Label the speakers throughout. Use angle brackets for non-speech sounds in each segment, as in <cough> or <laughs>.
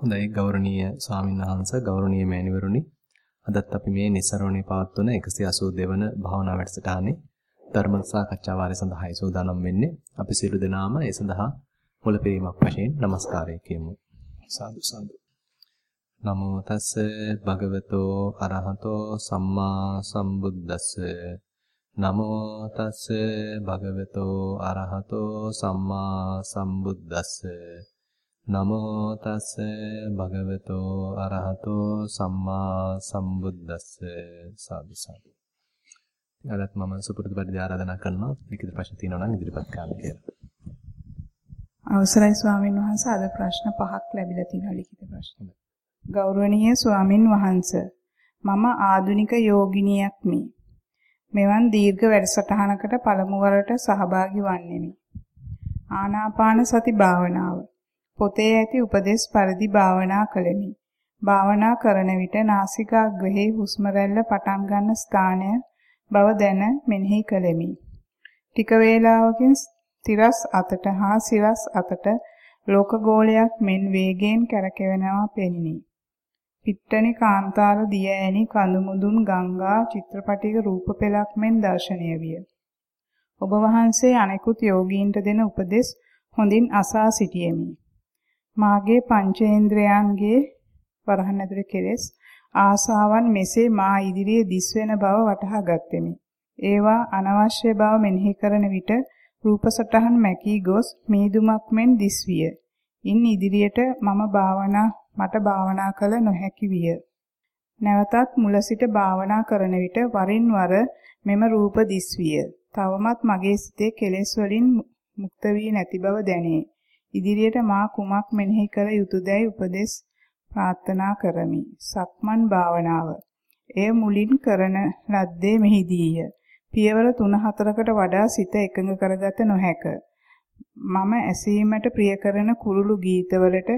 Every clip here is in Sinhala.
Speaker 1: හොඳයි ගෞරවනීය ස්වාමීන් වහන්ස ගෞරවනීය මෑණිවරුනි. අදත් අපි මේ નિසරණේ පවත්වන 182 වන භාවනා වැඩසටහනේ ධර්ම සාකච්ඡා වාරය සඳහායි සූදානම් වෙන්නේ. අපි සියලු දෙනාම ඒ සඳහා මුලපැරීමක් වශයෙන් নমස්කාරය කියමු. සාදු සාදු. නමෝ තස්ස භගවතෝ අරහතෝ සම්මා සම්බුද්දස්ස. නමෝ තස්ස භගවතෝ අරහතෝ සම්මා සම්බුද්දස්ස. නමෝ තස්ස භගවතෝ අරහතෝ සම්මා සම්බුද්දස්ස සාදු සාදු අදත් මම සුපුරුදු පරිදි ආරාධනා කරනවා ලිඛිත ප්‍රශ්න තියෙනවා නම් ඉදිරිපත් කරන්න කියලා.
Speaker 2: අවසරයි ස්වාමින් වහන්සේ අද ප්‍රශ්න පහක් ලැබිලා තියෙනවා ලිඛිත ප්‍රශ්න. ගෞරවනීය ස්වාමින් වහන්සේ මම ආදුනික යෝගිනියක් මේ. මෙවන් දීර්ඝ වැඩසටහනකට පළමු වරට සහභාගී වන්නෙමි. ආනාපාන සති භාවනාව. පොතේ ඇති උපදේශ පරිදි භාවනා කළෙමි. භාවනා කරන විට නාසිකාග්‍රහේ හුස්ම රැල්ල පටන් ගන්න ස්ථානය බව දැන මෙනෙහි කළෙමි. ටික වේලාවකින් තිරස් අතට හා සිරස් අතට ලෝක ගෝලයක් මෙන් වේගයෙන් කැරකෙනවා පෙනිනි. පිට්ටනි කාන්තාර දිය ඇනි කඳු මුදුන් ගංගා චිත්‍රපටික රූප පෙළක් මෙන් දැర్శණය විය. ඔබ වහන්සේ අනෙකුත් යෝගීන්ට දෙන උපදෙස් හොඳින් අසා සිටියෙමි. මාගේ පංචේන්ද්‍රයන්ගේ වරහන් ඇතුලේ කෙලෙස් ආසාවන් මෙසේ මා ඉදිරියේ දිස්වෙන බව වටහා ගත්ෙමි. ඒවා අනවශ්‍ය බව මෙනෙහි කරන විට රූප සටහන් මැකී ගොස් මීදුමක් මෙන් දිස්විය. ඉන් ඉදිරියට මම භාවනා මට භාවනා කළ නොහැකි විය. නැවතත් මුල සිට භාවනා කරන විට වරින් වර මෙම රූප දිස්විය. තවමත් මගේ සිතේ කෙලෙස් වලින් මුක්ත වී නැති බව දැනේ. ඉදිරියට මා කුමක් මෙනෙහි කළ යුතුයදයි උපදෙස් ප්‍රාර්ථනා කරමි. සක්මන් භාවනාව. එය මුලින් කරන ලද්දේ මෙහිදීය. පියවර 3-4කට වඩා සිත එකඟ කරගත නොහැක. මම ඇසීමට ප්‍රිය කරන කුරුළු ගීතවලට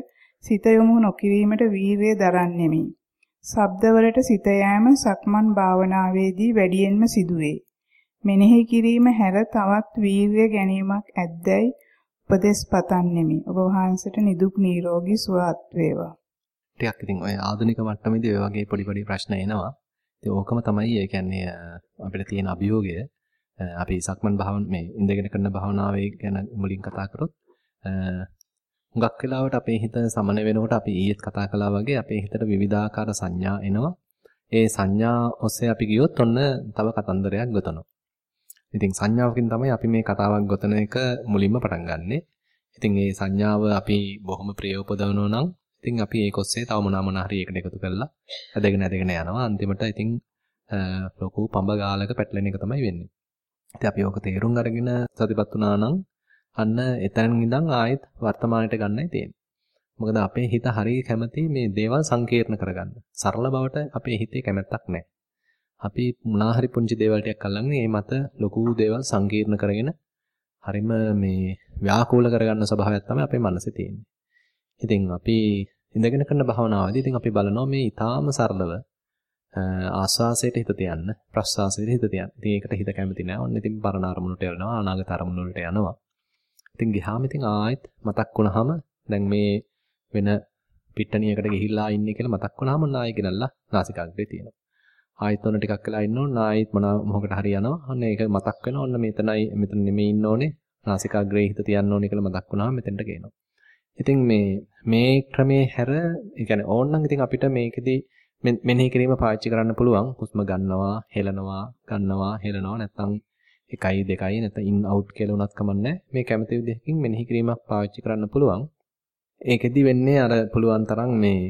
Speaker 2: සිත යොමු නොකිරීමට වීරිය දරන්නෙමි. ශබ්දවලට සිත යෑම සක්මන් භාවනාවේදී වැඩියෙන්ම සිදුවේ. මෙනෙහි කිරීම හැර තවත් වීරිය ගැනීමක් ඇද්දැයි උපදෙස් පතන්නෙමි. ඔබ වහන්සේට නිදුක් නිරෝගී සුවපත් වේවා.
Speaker 1: ටිකක් ඉතින් ඔය ආධුනික මට්ටමේදී ඔය වගේ පොඩි පොඩි ප්‍රශ්න එනවා. ඉතින් ඕකම තමයි ඒ කියන්නේ අපිට තියෙන අභියෝගය. අපි සක්මන් භාවන මේ ඉඳගෙන කරන භාවනාවේ ගැන මුලින් කතා කරොත් හුඟක් වෙලාවට අපේ හිත සමන වෙනකොට අපි ඊයේත් කතා කළා වගේ අපේ හිතට විවිධාකාර සංඥා එනවා. ඒ සංඥා ඔස්සේ අපි ගියොත් ඔන්න තව කතන්දරයක් ගොතනවා. ඉතින් සංඥාවකින් තමයි අපි මේ කතාවක් ගොතන එක මුලින්ම පටන් ගන්නෙ. ඉතින් මේ සංඥාව අපි බොහොම ප්‍රිය උපදවනවා නම් ඉතින් අපි ඒක ඔස්සේ තව මොනවා මොනවා හරි එකට එකතු කරලා ඇදගෙන ඇදගෙන යනවා. අන්තිමට ඉතින් ලොකු පඹ ගාලක පැටලෙන එක තමයි වෙන්නේ. ඉතින් අපි ඕක තේරුම් අරගෙන සතිපත් වුණා නම් අන්න එතනින් ඉඳන් ආයෙත් වර්තමානයට ගන්නයි තියෙන්නේ. මොකද අපේ හිත හරිය කැමති මේ දේවල් සංකීර්ණ කරගන්න. සරල බවට අපේ හිතේ කැමැත්තක් නැහැ. අපි මොනවා හරි පුංචි දේවල් ටිකක් අල්ලන්නේ මේ මත ලොකු දේවල් සංකීර්ණ කරගෙන හරිම මේ ව්‍යාකූල කරගන්න ස්වභාවයක් තමයි අපේ මනසේ තියෙන්නේ. ඉතින් අපි ඉඳගෙන කරන භාවනාවේදී ඉතින් අපි බලනවා මේ ඊටාම සරලව ආස්වාසයට හිත තියන්න ප්‍රස්වාසයට හිත තියන්න. ඉතින් ඒකට හිත කැමති නැහැ. ඔන්න ඉතින් පරණ අරමුණට යනවා අනාගත අරමුණු වලට යනවා. ඉතින් ගියාම ඉතින් ආයෙත් මතක් වුණාම දැන් මේ වෙන පිට්ටනියකට ගිහිල්ලා ඉන්නේ කියලා මතක් වුණාම ඔන්න ආයෙ ගෙනල්ලා නාසිකාග්‍රේ තියෙනවා. ආයෙත් ඔන්න ටිකක් වෙලා ඉන්න ඕන ආයෙත් මොහොකට හරි යනවා. ඔන්න ඒක මතක් වෙනවා. ඔන්න මෙතනයි මෙතන නෙමෙයි ඉන්න ඕනේ. නාසිකාග්‍රේ හිත තියන්න ඕනේ කියලා මතක් වුණාම මෙතෙන්ට ගේනවා. ඉතින් මේ මේ ක්‍රමේ හැර ඒ කියන්නේ ඕනනම් ඉතින් අපිට මේකෙදි මෙනෙහි කිරීම පාවිච්චි කරන්න පුළුවන්. හුස්ම ගන්නවා, හෙලනවා, ගන්නවා, හෙලනවා නැත්නම් 1යි 2යි නැත්නම් ඉන් අවුට් කියලා උනත් කමන්නේ. මේ කැමති විදිහකින් මෙනෙහි කිරීමක් පාවිච්චි කරන්න පුළුවන්. ඒකෙදි වෙන්නේ අර පුළුවන් තරම් මේ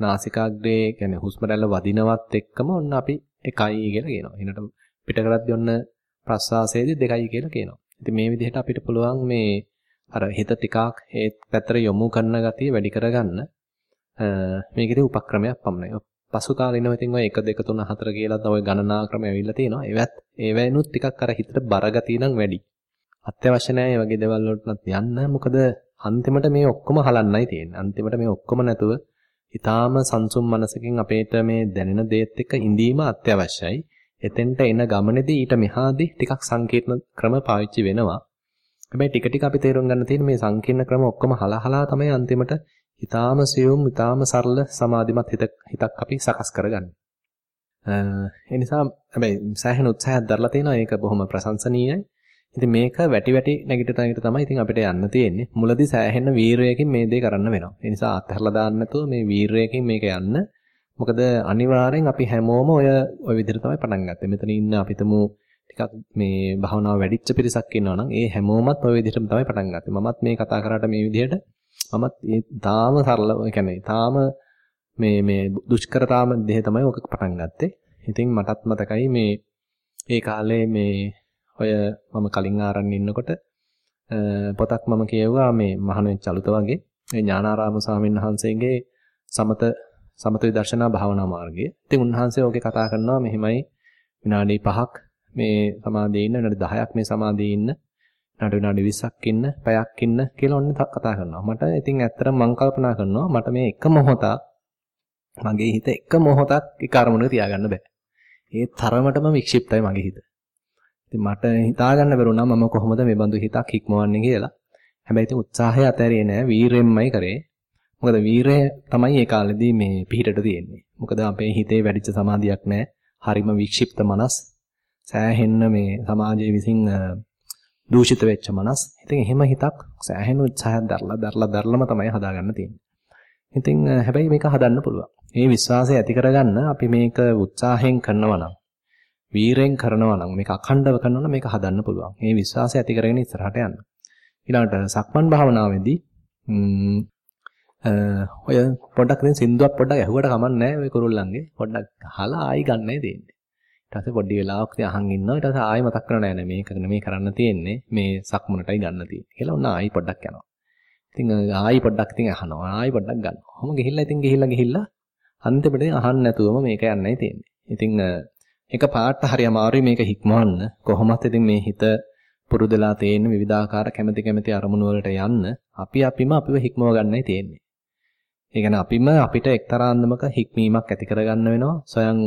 Speaker 1: නාසිකාග්‍රේ කියන්නේ හුස්ම රැල්ල වදිනවත් එක්කම ඔන්න අපි 1යි කියලා කියනවා. ඊනට පිට කරද්දී ඔන්න ප්‍රස්වාසයේදී 2යි කියලා කියනවා. ඉතින් මේ විදිහට අපිට පුළුවන් මේ අර හිත ටිකක් ඒ පැත්තට යොමු කරන ගතිය වැඩි කරගන්න මේකෙදී උපක්‍රමයක් පමණයි. පසු කාලිනව ඉතින් ඔය 1 2 3 4 කියලා තමයි ගණනා ක්‍රම ඇවිල්ලා තියෙනවා. ඒවත් ඒවැයිනුත් ටිකක් අර හිතට බර ගතිය නම් වැඩි. අත්‍යවශ්‍ය නැහැ මේ වගේ දේවල් වලටත් යන්න. මොකද අන්තිමට මේ ඔක්කොම හලන්නයි තියෙන්නේ. අන්තිමට මේ ඔක්කොම නැතුව ඊටාම සංසුම් මනසකින් අපේට මේ දැනෙන දේත් එක්ක ඉඳීම අත්‍යවශ්‍යයි. එතෙන්ට එන ගමනේදී ඊට මෙහාදී ටිකක් සංකීර්ණ ක්‍රම පාවිච්චි වෙනවා. හැබැයි ටික ටික අපි තේරුම් ගන්න තියෙන මේ සංකීර්ණ ක්‍රම ඔක්කොම හලහලා තමයි අන්තිමට ඊටාම සියුම් ඊටාම සරල සමාධිමත් හිතක් අපි සකස් කරගන්නේ. ඒ නිසා හැබැයි සෑහෙන උත්සාහයක් දරලා තිනවා ඒක බොහොම ප්‍රශංසනීයයි. ඉතින් මේක වැටි වැටි නැගිට තැනකට තමයි ඉතින් අපිට යන්න තියෙන්නේ. මුලදී සෑහෙන වීරයකින් මේ දේ කරන්න වෙනවා. ඒ නිසා අත්හැරලා දාන්න නැතුව මේ වීරයකින් මේක යන්න. මොකද අනිවාර්යෙන් අපි හැමෝම ඔය ඔය විදිහට තමයි පටන් ගත්තේ. මෙතන ඉන්න අපිටම ටිකක් මේ භාවනාව වැඩිච්ච පිරිසක් ඉන්නවා නම් ඒ හැමෝමත් ඔය විදිහටම තමයි පටන් ගත්තේ. මමත් මේ කතා කරාට මේ විදිහට මමත් ඒ තාම සරල ඒ කියන්නේ තාම මේ මේ දුෂ්කරතාම දෙහ තමයි ඔක පටන් ගත්තේ. ඉතින් මටත් මතකයි මේ ඒ කාලේ මේ ඔය මම කලින් ආරන් ඉන්නකොට පොතක් මම කියවුවා මේ මහණෙන් චලුත වගේ ඒ ඥානාරාම ස්වාමීන් වහන්සේගේ සමත සමත විදර්ශනා භාවනා මාර්ගය. ඉතින් උන්වහන්සේ ඔගේ කතා කරනවා මෙහිමයි විනාඩි 5ක් මේ සමාධියේ ඉන්න විනාඩි 10ක් මේ සමාධියේ ඉන්න ඊට විනාඩි 20ක් ඉන්න පැයක් ඉන්න කියලා ඔන්න කතා කරනවා. මට ඉතින් ඇත්තටම මම කල්පනා කරනවා මට මේ එක මොහොතක් මගේ හිත එක මොහොතක් එක අරමුණක තියාගන්න බෑ. ඒ තරමටම වික්ෂිප්තයි මගේ හිත. ඉතින් මට හිතා ගන්න බැරුණා මම කොහොමද මේ බඳු හිතක් හික්මවන්නේ කියලා. හැබැයි ඉතින් උත්සාහය අතෑරියේ නෑ වීරෙන්මයි කරේ. මොකද වීරය තමයි ඒ කාලෙදී මේ පිහිටට තියෙන්නේ. මොකද අපේ හිතේ වැඩිච්ච සමාධියක් නෑ. හරිම වික්ෂිප්ත මනස්. සෑහෙන්න මේ සමාජයේ විසින් දූෂිත වෙච්ච මනස්. ඉතින් එහෙම හිතක් සෑහෙන උත්සාහයක් දරලා දරලා දරලම තමයි හදාගන්න තියෙන්නේ. ඉතින් හැබැයි මේක හදන්න පුළුවන්. මේ විශ්වාසය ඇති කරගන්න අපි මේක උත්සාහයෙන් කරනවා නම් වීරෙන් කරනවා නම් මේක අඛණ්ඩව කරනවා නම් මේක හදන්න පුළුවන්. මේ විශ්වාසය ඇති කරගෙන ඉස්සරහට යන්න. ඊළඟට සක්මන් භාවනාවේදී ඔය පොඩ්ඩක් දැන් සින්දුවක් පොඩ්ඩක් ඇහුවට කමන්නේ ඔය කුරුල්ලන්ගේ පොඩ්ඩක් අහලා ආයි ගන්නයි තියෙන්නේ. ඊට පස්සේ පොඩි වෙලාවක් තියා අහන් ඉන්නවා. ඊට පස්සේ ආයි මතක් කරනවා නෑ මේක නෙමෙයි කරන්න තියෙන්නේ. මේ සක්මනටයි ගන්න තියෙන්නේ. කියලා ඔන්න ආයි පොඩ්ඩක් යනවා. ඉතින් ආයි පොඩ්ඩක් ඉතින් අහනවා. ආයි පොඩ්ඩක් ගන්නවා. කොහොම ගිහිල්ලා ඉතින් ගිහිල්ලා ගිහිල්ලා අන්තිමට අහන්න නැතුවම මේක යන්නයි තියෙන්නේ. ඉතින් එක පාට හරි අමාරුයි මේක හික්මවන්න. කොහොමත් ඉතින් මේ හිත පුරුදලා තියෙන විවිධාකාර කැමැති කැමැති අරමුණු වලට යන්න අපි අපිම අපිව හික්මව ගන්නයි තියෙන්නේ. ඒ කියන්නේ අපිම අපිට එක්තරා අන්දමක හික්මීමක් ඇති කරගන්න වෙනවා. සොයන්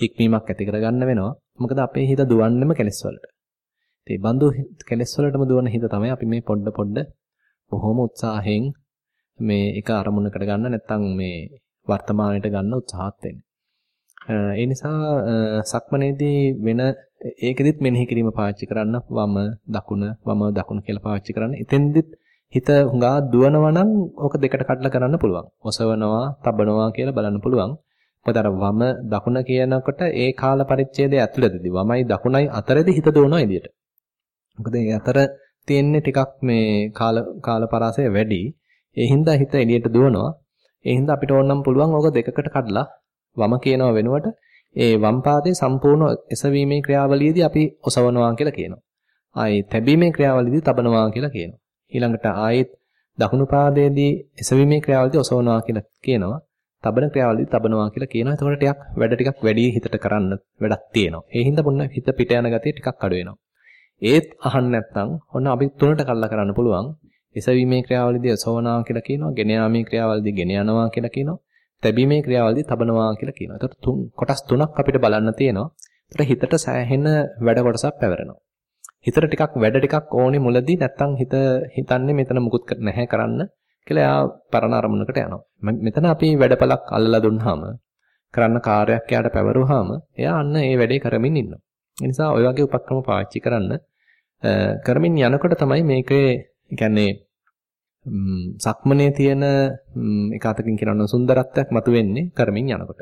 Speaker 1: හික්මීමක් ඇති කරගන්න වෙනවා. මොකද අපේ හිත දුවන්නේම කෙලෙස් වලට. ඒ බඳු කෙලෙස් වලටම දුවන හිත තමයි අපි මේ පොඩ පොඩ බොහොම උත්සාහයෙන් මේ එක අරමුණකට ගන්න නැත්නම් මේ වර්තමානයට ගන්න උත්සාහත් වෙන්නේ. ඒ නිසා සක්මනේදී වෙන ඒකෙදිත් මෙනෙහි කිරීම පාවිච්චි කරන්න වම දකුණ වම දකුණ කියලා පාවිච්චි කරන්න. එතෙන්දිත් හිත හුඟා දුවනවා නම් ඕක දෙකට කඩලා කරන්න පුළුවන්. ඔසවනවා, තබනවා කියලා බලන්න පුළුවන්. මොකද අර වම දකුණ කියනකොට ඒ කාල පරිච්ඡේදය ඇතුළතදී වමයි දකුණයි අතරේදී හිත දුවනවා එදියට. මොකද ඒ අතර තියෙන්නේ ටිකක් මේ කාල කාල පරාසය වැඩි. ඒ හින්දා හිත එළියට දුවනවා. ඒ හින්දා අපිට ඕනනම් පුළුවන් ඕක දෙකකට කඩලා වම කියනව වෙනුවට ඒ වම් පාදයේ සම්පූර්ණ එසවීමේ ක්‍රියාවලියේදී අපි ඔසවනවා කියලා කියනවා. ආයේ තැබීමේ ක්‍රියාවලියේදී තබනවා කියලා කියනවා. ඊළඟට ආයෙත් දකුණු පාදයේදී එසවීමේ ක්‍රියාවලියේදී ඔසවනවා කියලා කියනවා. තබන ක්‍රියාවලියේදී තබනවා කියලා කියනවා. එතකොට ටිකක් වැඩ ටිකක් වැඩි හිතට කරන්න වැඩක් තියෙනවා. ඒ හින්දා මොන්න හිත පිට යන ගතිය ටිකක් අඩු වෙනවා. ඒත් අහන්න නැත්නම් ඔන්න අපි තුනට කල්ලා කරන්න පුළුවන්. එසවීමේ ක්‍රියාවලියේදී ඔසවනවා කියලා කියනවා. ගෙන යාමේ ක්‍රියාවලියේදී ගෙන යනවා කියලා කියනවා. තැබීමේ ක්‍රියාවලියදී තබනවා කියලා කියනවා. ඒතකොට තුන් කොටස් තුනක් අපිට බලන්න තියෙනවා. ඒතර හිතට සෑහෙන වැඩ කොටසක් පැවරෙනවා. හිතට ටිකක් වැඩ ටිකක් ඕනේ මුලදී නැත්තම් හිත හිතන්නේ මෙතන මුකුත් නැහැ කරන්න කියලා එයා පරණ අරමුණකට යනවා. මෙතන අපි වැඩපලක් අල්ලලා දුන්නාම කරන්න කාර්යයක් යාට පැවරුවාම එයා අන්න ඒ වැඩේ කරමින් ඉන්නවා. ඒ නිසා ওই වගේ උපක්‍රම පාවිච්චි කරන්න කරමින් යනකොට තමයි මේකේ කියන්නේ සක්මනේ තියෙන එක අතකින් කියනවා සුන්දරත්වයක් මතුවෙන්නේ කරමින් යනකොට.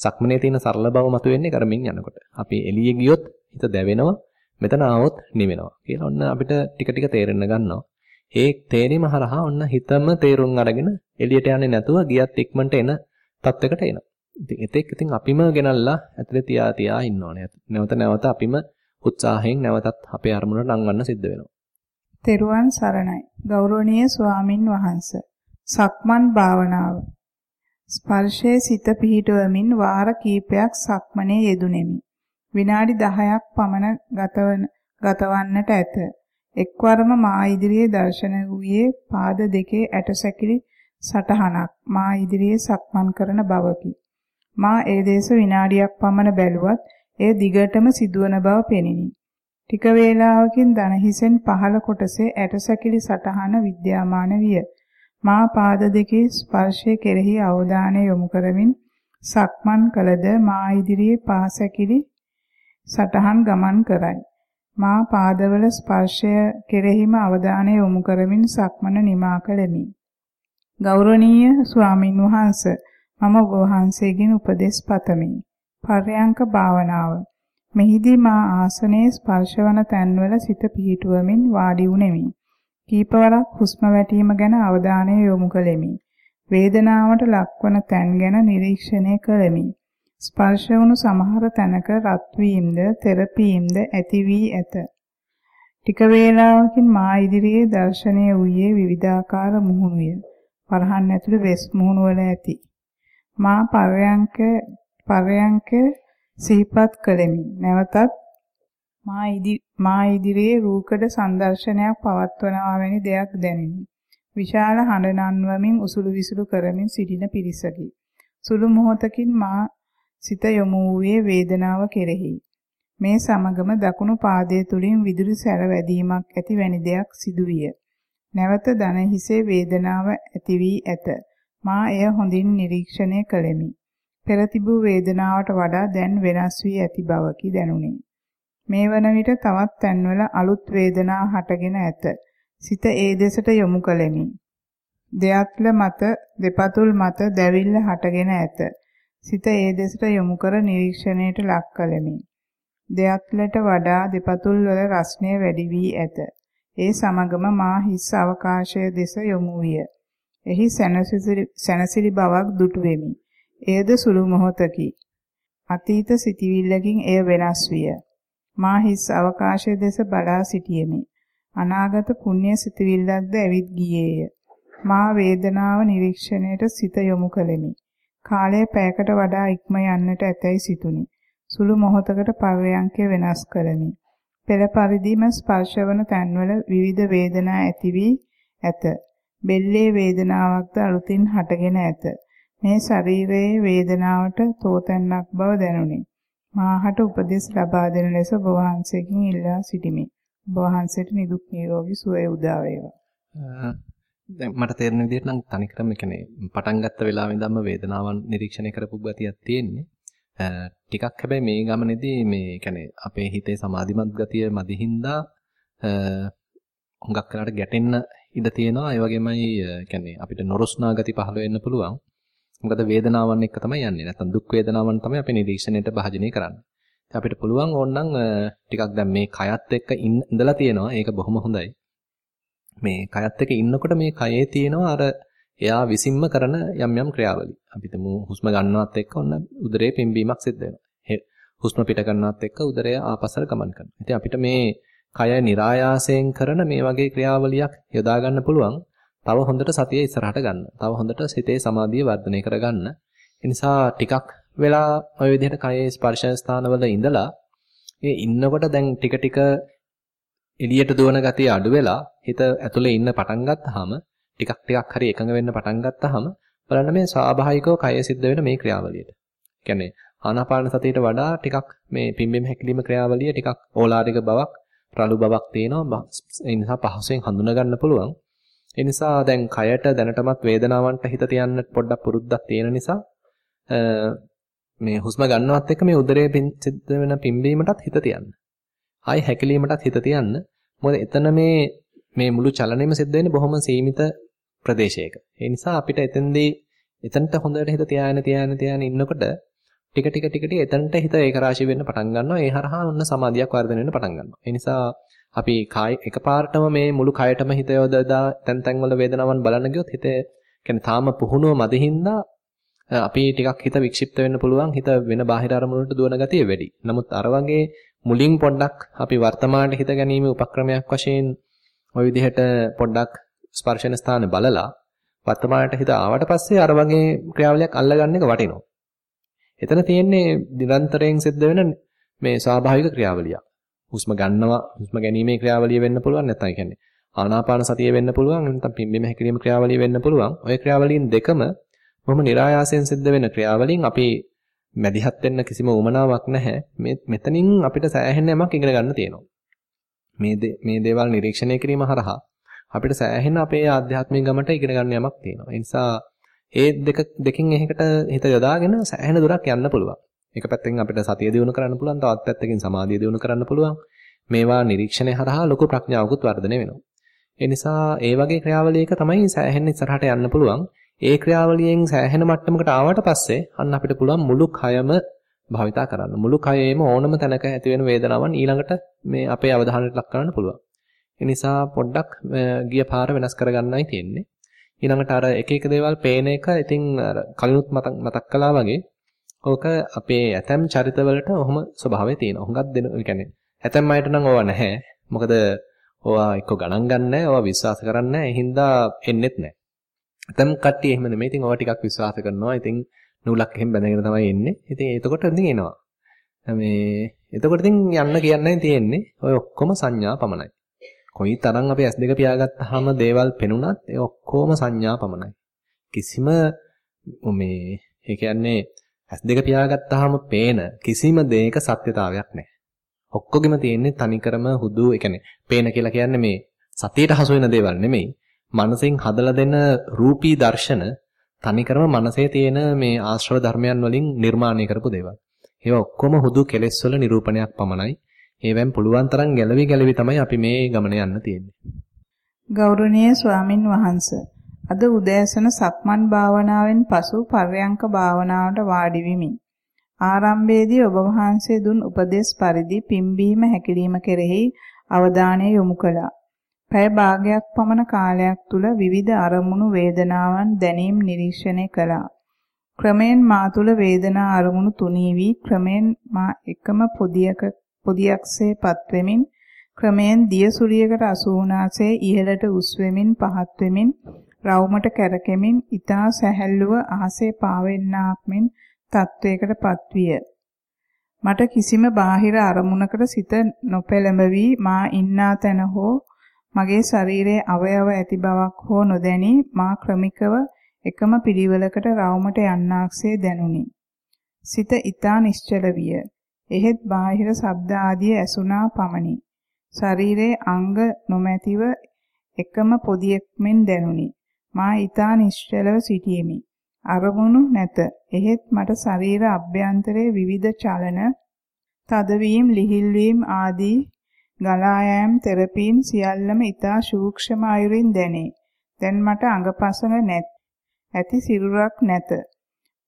Speaker 1: සක්මනේ තියෙන සරල බව මතුවෙන්නේ කරමින් යනකොට. අපි එළියේ ගියොත් හිත දැවෙනවා, මෙතන ආවොත් නිවෙනවා. කියලා ඔන්න අපිට ටික ටික තේරෙන්න ගන්නවා. ඒ තේරීම හරහා ඔන්න හිතම තේරුම් අරගෙන එළියට යන්නේ නැතුව ගියත් ඉක්මනට එන තත්වයකට එනවා. ඉතින් එතෙක් ඉතින් අපිම ගෙනල්ලා ඇතුලේ තියා තියා ඉන්න ඕනේ. නැවත නැවත අපිම උත්සාහයෙන් නැවතත් අපේ අරමුණට නංවන්න සිද්ධ වෙනවා.
Speaker 2: තෙරුවන් සරණයි. ගෞරවනීය ස්වාමින් වහන්සේ. සක්මන් භාවනාව. ස්පර්ශයේ සිත පිහිටවමින් වාර කීපයක් සක්මනේ යෙදුණෙමි. විනාඩි 10ක් පමණ ගතවන ගතවන්නට ඇත. එක්වරම මා ඉදිරියේ දර්ශන වූයේ පාද දෙකේ ඇටසැකිලි සටහනක් මා ඉදිරියේ සක්මන් කරන බවකි. මා ඒ දේශ විනාඩියක් පමණ බැලුවත් එය දිගටම සිදුවන බව පෙනිනි. ටික වේලාවකින් දන හිසෙන් පහළ කොටසේ ඇටසැකිලි සටහන විද්‍යාමාන විය. මා පාද දෙකේ ස්පර්ශය කෙරෙහි අවධානය යොමු කරමින් සක්මන් කළද මා ඉදිරියේ පාසැකිලි සටහන් ගමන් කරයි. මා පාදවල ස්පර්ශය කෙරෙහිම අවධානය යොමු කරමින් සක්මන නිමා කළෙමි. ගෞරවනීය ස්වාමින් වහන්සේ මම ඔබ වහන්සේගෙන් උපදෙස් පතමි. පර්යංක භාවනාව. මෙහිදී මා ආසනයේ ස්පර්ශවන තැන්වල සිත පිහිටුවමින් වාඩි වුනේමි. කීපවරක් හුස්ම වැටීම ගැන අවධානය යොමු කළෙමි. වේදනාවට ලක්වන තැන් ගැන නිරීක්ෂණය කළෙමි. ස්පර්ශ වුණු සමහර තැනක රත් වීමද, තෙරපීම්ද ඇති වී ඇත. ටික වේලාවකින් මා ඉදිරියේ දර්ශනය වූයේ විවිධාකාර මුහුණුය. වරහන් ඇතුළු වෙස් මුහුණු වල ඇති. මා පර්යංක පරයන්ක සිහිපත් කළෙමි. නැවතත් මා ඉදි මා ඉදිරියේ රූකඩ සංදර්ශනයක් පවත්වනවා වැනි දෙයක් දැනිනි. විශාල හඬ නන්වමින් උසුළු විසුළු කරමින් සිටින පිරිසකි. සුළු මොහොතකින් මා සිත යොමු වූයේ වේදනාව කෙරෙහි. මේ සමගම දකුණු පාදයේ තුලින් විදුලි සැර වැදීමක් ඇති වැනි දෙයක් සිදුවිය. නැවත දන හිසේ වේදනාව ඇති වී ඇත. මා එය හොඳින් නිරීක්ෂණය කළෙමි. පෙර තිබූ වේදනාවට වඩා දැන් වෙනස් වී ඇති බවකි දැනුනි. මේ වන විට තවත් තැන්වල අලුත් වේදනා හටගෙන ඇත. සිත ඒ දෙසට යොමු කළෙමි. දෙයත්ල මත දෙපතුල් මත දැවිල්ල හටගෙන ඇත. සිත ඒ දෙසට යොමු කර නිරීක්ෂණයට ලක් කළෙමි. දෙයත්ලට වඩා දෙපතුල් වල රස්නය වැඩි වී ඇත. ඒ සමගම මා හිස් අවකාශය දෙස යොමු විය. එහි සැනසිලි බවක් දුටු වෙමි. එයද සුළු මොහොතකි. අතීත සිටිවිල්ලකින් එය වෙනස් විය. මා හිස් අවකාශයේ දෙස බලා සිටියෙමි. අනාගත පුණ්‍ය සිටිවිල්ලක්ද ඇවිත් ගියේය. මා වේදනාව නිරීක්ෂණයට සිත යොමු කළෙමි. කාලය පැයකට වඩා ඉක්ම යන්නට ඇතැයි සිතුනි. සුළු මොහොතකට පර්යංකය වෙනස් කරමි. පෙර පරිදිම ස්පර්ශවන තැන්වල විවිධ වේදනා ඇති වී ඇත. බෙල්ලේ වේදනාවක්ද අලුතින් හටගෙන ඇත. මේ ශරීරයේ වේදනාවට තෝතැන්නක් බව දැනුනි. මාහට උපදෙස් ලබා දෙන ලෙස ඔබ වහන්සේගෙන් ඉල්ලා සිටිමි. ඔබ වහන්සේට නිදුක් නිරෝගී සුවය උදා වේවා.
Speaker 1: දැන් මට තේරෙන විදිහට නම් තනිකරම කියන්නේ පටන් ගත්ත වෙලාවෙ ඉඳන්ම වේදනාවන් නිරීක්ෂණය කරපු ගතියක් තියෙන්නේ. ටිකක් හැබැයි මේ ගමනේදී මේ කියන්නේ අපේ හිතේ සමාධිමත් ගතිය මදිහින්දා හුඟක් කරාට ගැටෙන්න ඉඩ තියෙනවා. ඒ වගේමයි කියන්නේ අපිට නොරොස්නා ගති පහළ වෙන්න පුළුවන්. මොකද වේදනාවන් එක්ක තමයි යන්නේ. නැත්නම් දුක් වේදනාවන් තමයි අපි නිරීක්ෂණයට භාජනය කරන්නේ. ඉතින් අපිට පුළුවන් ඕනනම් ටිකක් දැන් මේ කයත් එක්ක ඉඳලා තියෙනවා. ඒක බොහොම හොඳයි. මේ කයත් එක්ක ඉන්නකොට මේ කයේ තියෙනවා අර එයා විසින්ම කරන යම් යම් ක්‍රියාවලි. අපි තමු හුස්ම ගන්නවත් එක්ක ඔන්න උදරයේ පිම්බීමක් සිද්ධ වෙනවා. හුස්ම පිට ගන්නවත් එක්ක උදරය ආපස්සට ගමන් කරනවා. ඉතින් අපිට මේ කය નિરાයාසයෙන් කරන මේ වගේ ක්‍රියාවලියක් යොදා ගන්න පුළුවන්. තව හොඳට සතිය ඉස්සරහට ගන්න. තව හොඳට සිතේ සමාධිය වර්ධනය කරගන්න. ඒ නිසා ටිකක් වෙලා ওই විදිහට කයේ ස්පර්ශ ස්ථානවල ඉඳලා ඒ ඉන්නකොට දැන් ටික ටික එළියට දුවන ගතිය අඩු වෙලා හිත ඇතුලේ ඉන්න පටන් ගත්තාම ටිකක් ටිකක් හරි එකඟ වෙන්න පටන් ගත්තාම බලන්න මේ ස්වාභාවිකව කය සිද්ධ වෙන මේ ක්‍රියාවලියට. කියන්නේ ආනාපාන සතියට වඩා ටිකක් මේ පිම්බෙම හැකිලිම ක්‍රියාවලිය ටිකක් ඕලාරික බවක් රළු බවක් තියෙනවා. ඒ නිසා පහසුවෙන් හඳුනා ගන්න පුළුවන්. ඒ නිසා දැන් කයට දැනටමත් වේදනාවන්ට හිත තියන්න පොඩ්ඩක් පුරුද්දක් තියෙන නිසා මේ හුස්ම ගන්නවත් එක්ක මේ උදරයේ සිද්ධ වෙන පිම්බීමටත් හිත තියන්න. ආයි හැකිලීමටත් හිත තියන්න. මොකද එතන මේ මේ මුළු චලනයම සිද්ධ වෙන්නේ බොහොම සීමිත ප්‍රදේශයක. ඒ නිසා අපිට එතෙන්දී එතනට හොඳට හිත තියාගෙන තියාගෙන තියාගෙන ඉන්නකොට ටික ටික ටික ටික එතනට හිත ඒකරාශී වෙන්න පටන් ගන්නවා. ඒ හරහා ඔන්න සමාධියක් වර්ධනය වෙන්න පටන් ගන්නවා. ඒ නිසා අපි කාය එකපාරටම මේ මුළු කයටම හිත යොදලා තැන් තැන් වල වේදනාවන් බලන්න ගියොත් හිත කියන්නේ තාම පුහුණුව මදිහින්දා අපි ටිකක් හිත වික්ෂිප්ත වෙන්න පුළුවන් හිත වෙන බාහිර අරමුණු වලට දුවන ගතිය වැඩි. නමුත් අර වගේ මුලින් පොඩ්ඩක් අපි වර්තමානයේ හිත ගැනීම උපක්‍රමයක් වශයෙන් ওই විදිහට පොඩ්ඩක් ස්පර්ශන ස්ථාන බලලා වර්තමානයට හිත ආවට පස්සේ අර වගේ ක්‍රියාවලියක් අල්ලගන්න එක වටිනවා. එතන තියෙන්නේ නිරන්තරයෙන් සිද්ධ වෙන මේ ස්වාභාවික ක්‍රියාවලියක්. හුස්ම ගන්නවා හුස්ම ගැනීමේ ක්‍රියාවලිය වෙන්න පුළුවන් නැත්නම් ඒ කියන්නේ ආනාපාන සතිය වෙන්න පුළුවන් නැත්නම් පිම්බීම හැකිරීම ක්‍රියාවලිය වෙන්න පුළුවන්. ඔය ක්‍රියාවලීන් දෙකම බොහොම નિરાයාසයෙන් සිද්ධ වෙන ක්‍රියාවලින් අපි මැදිහත් වෙන්න කිසිම උවමනාවක් නැහැ. මේ මෙතනින් අපිට සෑහෙන යමක් ඉගෙන ගන්න තියෙනවා. මේ මේ දේවල් නිරීක්ෂණය කිරීම හරහා අපිට සෑහෙන අපේ ආධ්‍යාත්මික ගමට ඉගෙන ගන්න යමක් තියෙනවා. ඒ නිසා ඒ දෙක දෙකෙන් එහෙකට හිත යොදාගෙන සෑහෙන දුරක් යන්න පුළුවන්. එක පැත්තකින් අපිට සතිය දියුණු කරන්න පුළුවන්, තවත් පැත්තකින් සමාධිය දියුණු කරන්න පුළුවන්. මේවා නිරීක්ෂණය හරහා ලොකු ප්‍රඥාවකුත් වර්ධනය වෙනවා. ඒ නිසා ඒ වගේ ක්‍රියාවලියක තමයි සෑහෙන ඉස්සරහට යන්න පුළුවන්. ඒ ක්‍රියාවලියෙන් සෑහෙන මට්ටමකට ආවට පස්සේ අන්න අපිට පුළුවන් මුළු කයම භාවිතා කරන්න. මුළු කයෙම ඕනම තැනක ඇති වෙන වේදනාවන් ඊළඟට මේ අපේ අවධානයට ලක් කරන්න පුළුවන්. ඒ නිසා පොඩ්ඩක් ගිය පාර වෙනස් කරගන්නයි තියෙන්නේ. ඊළඟට අර එක එක දේවල් පේන එක ඉතින් අර කලිනුත් මතක් මතක් කළා වගේ ඕක අපේ ඇතම් චරිතවලට ඔහොම ස්වභාවය තියෙනවා. හුඟක් දෙන ඒ කියන්නේ ඇතම් අයට නම් ඕවා නැහැ. මොකද ඕවා එක්ක ගණන් ගන්නෑ, ඕවා විශ්වාස කරන්නේ නැහැ. ඒ හින්දා එන්නෙත් නැහැ. ඇතම් කට්ටිය එහෙම නෙමෙයි. ඉතින් ඕවා ටිකක් විශ්වාස කරනවා. ඉතින් නූලක් එහෙම බැඳගෙන තමයි එන්නේ. ඉතින් එතකොට ඉතින් එනවා. මේ එතකොට ඉතින් යන්න කියන්නයි තියෙන්නේ. ඔය ඔක්කොම සංඥා පමණයි. කොයි තරම් අපි S2 පියාගත්තාම දේවල් පෙනුනත් ඒ ඔක්කොම සංඥා පමණයි. කිසිම මේ ඒ කියන්නේ S2 පියාගත්තාම පේන කිසිම දෙයක සත්‍යතාවයක් නැහැ. ඔක්කොගෙම තියෙන්නේ තනිකරම හුදු ඒ කියන්නේ පේන කියලා කියන්නේ මේ සතියට හසු වෙන දේවල් නෙමෙයි. මනසෙන් හදලා දෙන රූපී දර්ශන තනිකරම මනසේ තියෙන මේ ආශ්‍රව ධර්මයන් වලින් නිර්මාණය කරපු දේවල්. ඒවා ඔක්කොම හුදු කෙලෙස් වල නිරූපණයක් පමණයි. ඒවෙන් පුළුවන් තරම් ගැලවි ගැලවි තමයි අපි මේ ගමන යන්න තියෙන්නේ.
Speaker 2: ගෞරවනීය ස්වාමින් වහන්සේ අද උදෑසන සක්මන් භාවනාවෙන් පසු පර්යංක භාවනාවට වාඩි වෙමි. ආරම්භයේදී ඔබ වහන්සේ දුන් උපදේශ පරිදි පිම්බීම හැකිලිම කෙරෙහි අවධානය යොමු කළා. පැය භාගයක් පමණ කාලයක් තුල විවිධ අරමුණු වේදනාවන් දැනීම් නිරීක්ෂණය කළා. ක්‍රමෙන් මා තුල වේදනා අරමුණු තුනී වී ක්‍රමෙන් මා එකම පොදියක පොදියක්සේපත් වෙමින් ක්‍රමෙන් දිය සුරියකට අසු වුණාසේ ඉහළට උස් වෙමින් පහත් වෙමින් රවුමට කැරකෙමින් ඊතා සැහැල්ලුව අහසේ පාවෙන්නාක් මෙන් තත්වයකටපත් විය. මට කිසිම බාහිර අරමුණකට සිත නොපැළඹ වී මා ඉන්නා තැන හෝ මගේ ශරීරයේ අවයව ඇති බවක් හෝ නොදැනි මා ක්‍රමිකව එකම පිළිවෙලකට රවුමට යන්නාක්සේ දැනුනි. සිත ඊතා නිශ්චල විය. එහෙත් බාහිර ශබ්ද ආදිය ඇසුණා පමණි. ශරීරයේ අංග නොමැතිව එකම පොදියක් මෙන් දැනුනි. මා ඊතා නිශ්චලව සිටියෙමි. අරමුණු නැත. එහෙත් මට ශරීර අභ්‍යන්තරයේ විවිධ චලන, තදවීම, ලිහිල්වීම ආදී ගලා යෑම තෙරපීන් සියල්ලම ඊතා සූක්ෂම අයුරින් දැනේ. දැන් මට අඟපසඟ නැත්. ඇති සිරුරක් නැත.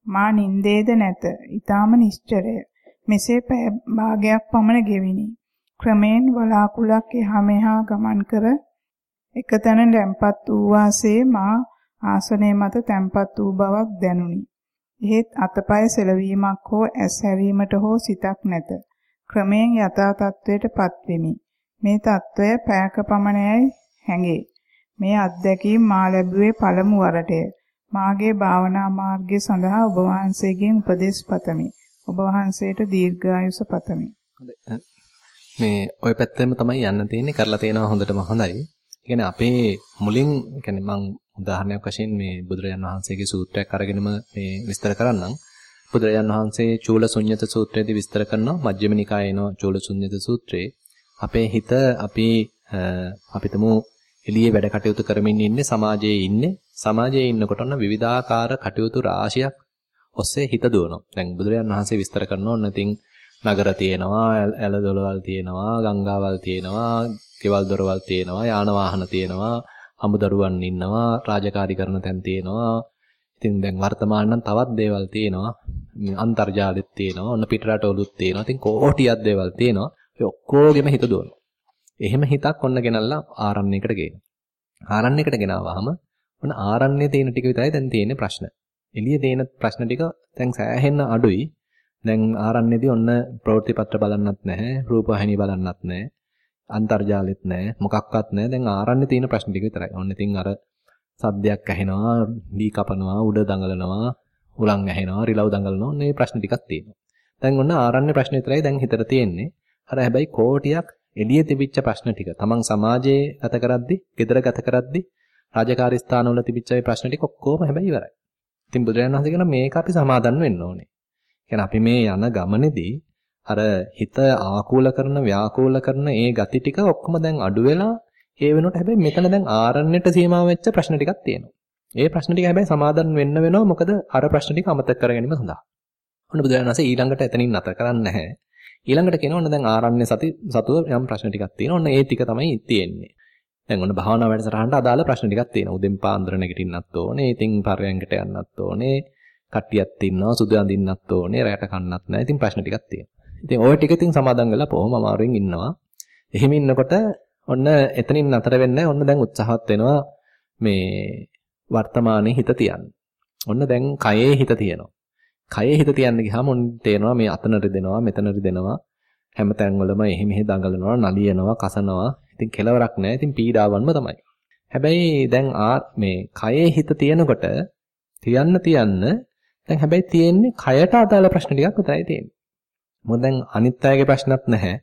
Speaker 2: මා නින්දේද නැත. ඊ타ම නිශ්චලය. මෙසේ පැය භාගයක් පමණ ගෙවිනි. ක්‍රමෙන් වලාකුලක් එහා මෙහා ගමන් කර එක තැන තැම්පත් වූ වාසේ මා ආසනය මත තැම්පත් වූ බවක් දැනුනි. එහෙත් අතපය සෙලවීමක් හෝ ඇස් හැරීමට හෝ සිතක් නැත. ක්‍රමයෙන් යථා තත්වයටපත් වෙමි. මේ తত্ত্বය පෑක පමණයි හැඟේ. මේ අත්දැකීම් මා ලැබුවේ පළමු වරටය. මාගේ භාවනා මාර්ගය සඳහා ඔබ වහන්සේගෙන් උපදෙස් පතමි. ඔබ වහන්සේට දීර්ඝායුෂ පතමි.
Speaker 1: මේ ওই පැත්තෙම තමයි යන්න තියෙන්නේ කරලා තියෙනවා හොඳටම හොඳයි. ඒ කියන්නේ අපේ මුලින් කියන්නේ මම උදාහරණයක් වශයෙන් මේ බුදුරජාන් වහන්සේගේ සූත්‍රයක් අරගෙනම මේ විස්තර කරන්නම්. බුදුරජාන් වහන්සේ චූල ශුන්්‍යත සූත්‍රයේදී විස්තර කරනවා මජ්ක්‍ධිම නිකායේනෝ චූල ශුන්්‍යත සූත්‍රයේ අපේ හිත අපි අපිටම එළියේ වැඩ කටයුතු කරමින් ඉන්නේ සමාජයේ ඉන්නේ සමාජයේ ඉන්නකොට ඔන්න විවිධාකාර කටයුතු රාශියක් ඔස්සේ හිත දුවනවා. දැන් බුදුරජාන් වහන්සේ විස්තර කරනවා ඔන්න ඉතින් නගර තියෙනවා, ඇල දොළවල් තියෙනවා, ගංගාවල් තියෙනවා, කෙවල් දොරවල් තියෙනවා, යාන වාහන තියෙනවා, අමුදරුවන් ඉන්නවා, රාජකාරී කරන තැන් තියෙනවා. ඉතින් දැන් වර්තමාන නම් තවත් දේවල් තියෙනවා. අන්තර්ජාලෙත් තියෙනවා, ඔන්න පිටරටවලුත් තියෙනවා. ඉතින් කෝටියක් දේවල් තියෙනවා. ඒ ඔක්කොගෙම හිත දුවනවා. එහෙම හිතක් ඔන්න ගෙනල්ලා ආරණ්‍යයකට ගේනවා. ආරණ්‍යයකට ගෙනාවාම ඔන්න ආරණ්‍යයේ තියෙන ටික විතරයි දැන් තියෙන්නේ ප්‍රශ්න. එළියේ තියෙන ප්‍රශ්න ටික දැන් සෑහෙන්න අඩුයි. දැන් ආරණ්‍යයේදී ඔන්න ප්‍රවෘත්ති පත්‍ර බලන්නත් නැහැ, රූපවාහිනී බලන්නත් නැහැ, අන්තර්ජාලෙත් නැහැ, මොකක්වත් නැහැ. දැන් ආරණ්‍යයේ තියෙන ප්‍රශ්න ටික විතරයි. ඔන්න ඉතින් අර සද්දයක් ඇහෙනවා, දී කපනවා, උඩ දඟලනවා, උලන් ඇහෙනවා, රිලව් දඟලනවා. ඔන්න මේ ප්‍රශ්න ටිකක් තියෙනවා. දැන් ඔන්න ආරණ්‍ය ප්‍රශ්න විතරයි දැන් හිතට තියෙන්නේ. අර හැබැයි කෝටියක් එළියේ තිබිච්ච ප්‍රශ්න ටික. තමන් සමාජයේ ගත කරද්දි, gedara ගත කරද්දි, රාජකාරී ස්ථානවල තිබිච්ච මේ ප්‍රශ්න ටික ඔක්කොම හැබැයි ඉවරයි. ඉතින් බුදුරජාණන් වහන්සේ කියන මේක අපි සමාදන් වෙන්න ඕනේ. කියන්නේ අපි මේ යන ගමනේදී අර හිත ආකූල කරන ව්‍යාකූල කරන ඒ ගති ටික ඔක්කොම දැන් අඩු වෙලා ඒ වෙනුවට හැබැයි මෙතන දැන් ආරණ්‍යට සීමා වෙච්ච ප්‍රශ්න ටිකක් තියෙනවා. ඒ ප්‍රශ්න ටික හැබැයි සමාදන් වෙන්න වෙනවා මොකද අර ප්‍රශ්න ටික අමතක කර ගැනීම සඳහා. ඔන්න බුදුරජාණන් වහන්සේ ඊළඟට එතනින් නැතර කරන්නේ නැහැ. ඊළඟට කියනවා ඔන්න දැන් ආරණ්‍ය සති සතුව යම් ප්‍රශ්න ටිකක් තියෙනවා. ඔන්න ඒ ටික තමයි තියෙන්නේ. දැන් ඔන්න භාවනා වැඩසටහනට අදාළ ප්‍රශ්න ටිකක් තියෙනවා. උදෙන් පාන්දර නැගිටින්නත් ඕනේ. ඉතින් පරයන්කට යන්නත් ඕනේ. කට්ටියක් ඉන්නවා සුදු අඳින්නත් ඕනේ. රැයට කන්නත් නැහැ. ඉතින් ප්‍රශ්න ටිකක් තියෙනවා. ඉතින් ওই ටික ඉතින් සමාදන් වෙලා කොහොම අමාරුවෙන් ඉන්නවා. එහෙම ඉන්නකොට ඔන්න එතනින් නතර වෙන්නේ ඔන්න දැන් උත්සාහත් වෙනවා මේ වර්තමානයේ හිත තියන්න. ඔන්න දැන් කයේ හිත තියෙනවා. කයේ හිත තියන්න ගියාම ඔන්න තේරෙනවා මේ අතන රිදෙනවා මෙතන රිදෙනවා හැම තැන්වලම එහෙ මෙහෙ දඟලනවා නලියනවා කසනවා. ඉතින් කෙලවරක් නැහැ. ඉතින් පීඩාවන්ම තමයි. හැබැයි දැන් මේ කයේ හිත තියෙනකොට තියන්න තියන්න දැන් හැබැයි තියෙන්නේ කයට අදාළ ප්‍රශ්න ටිකක් විතරයි තියෙන්නේ. මොකද දැන් අනිත් අයගේ ප්‍රශ්නත් නැහැ.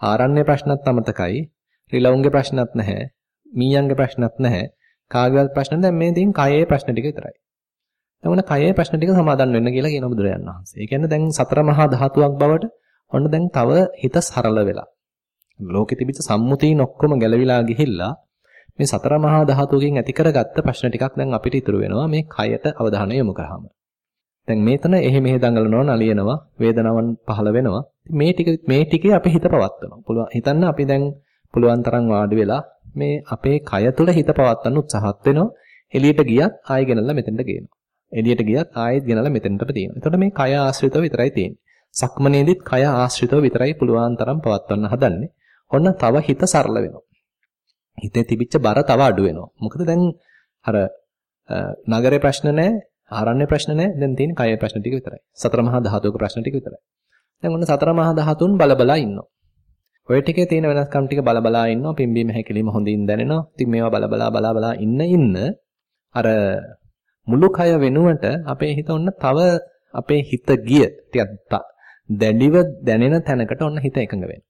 Speaker 1: ආරණ්‍ය ප්‍රශ්නත් අමතකයි. රිලවුන්ගේ ප්‍රශ්නත් නැහැ. මීයන්ගේ ප්‍රශ්නත් නැහැ. කාගේවත් ප්‍රශ්න දැන් මේ දින් කයේ ප්‍රශ්න ටික විතරයි. දැන් ඔන්න කයේ ප්‍රශ්න ටික සමාදන් වෙන්න කියලා කියන බුදුරජාණන් වහන්සේ. ඒ කියන්නේ දැන් සතර මහා ධාතුවක් බවට ඔන්න දැන් තව හිත සරල වෙලා. ලෝකෙ තිබිච්ච සම්මුතීන් ඔක්කොම ගැලවිලා ගිහිල්ලා මේ සතර මහා ධාතුවකින් ඇති කරගත්ත ප්‍රශ්න ටිකක් දැන් අපිට ඉතුරු වෙනවා මේ කයට අවධානය යොමු කරාම. දැන් මේතන එහෙ මෙහෙ දඟලනවා නලියනවා වේදනාවන් පහළ වෙනවා. මේ ටික මේ ටිකේ අපි හිත පවත්වනවා. පුළුවන් හිතන්න අපි දැන් පුළුවන් තරම් වාඩි වෙලා මේ අපේ කය තුළ හිත පවත්වන්න උත්සාහත් වෙනවා. එළියට ගියත් ආයෙ ගෙනල්ලා මෙතෙන්ට ගේනවා. එළියට ගියත් ආයෙත් ගෙනල්ලා මෙතෙන්ට තියෙනවා. එතකොට මේ කය ආශ්‍රිතව විතරයි තියෙන්නේ. සක්මනේදිත් කය ආශ්‍රිතව විතරයි පුළුවන් තරම් පවත්වන්න හදන්නේ. ඔන්න තව හිත සරල වෙනවා. හිතේ තිබිච්ච බර තව අඩු වෙනවා. මොකද දැන් අර නගරේ ප්‍රශ්න නැහැ, ආරණ්‍ය ප්‍රශ්න නැහැ. දැන් තියෙන්නේ කය ප්‍රශ්න ටික විතරයි. සතර මහා ධාතුක ප්‍රශ්න ටික විතරයි. දැන් ඔන්න සතර මහා ධාතුන් බලබලා ඉන්නවා. ඔය ටිකේ තියෙන වෙනස්කම් ටික බලබලා ඉන්නවා. පිම්බීම හැකිලිම හොඳින් දැනෙනවා. ඉතින් මේවා බලබලා බලාබලා ඉන්න ඉන්න අර මුළු කය වෙනුවට අපේ හිත ඔන්න තව අපේ හිත ගිය ටිකක් දැඩිව දැනෙන තැනකට ඔන්න හිත එකඟ වෙනවා.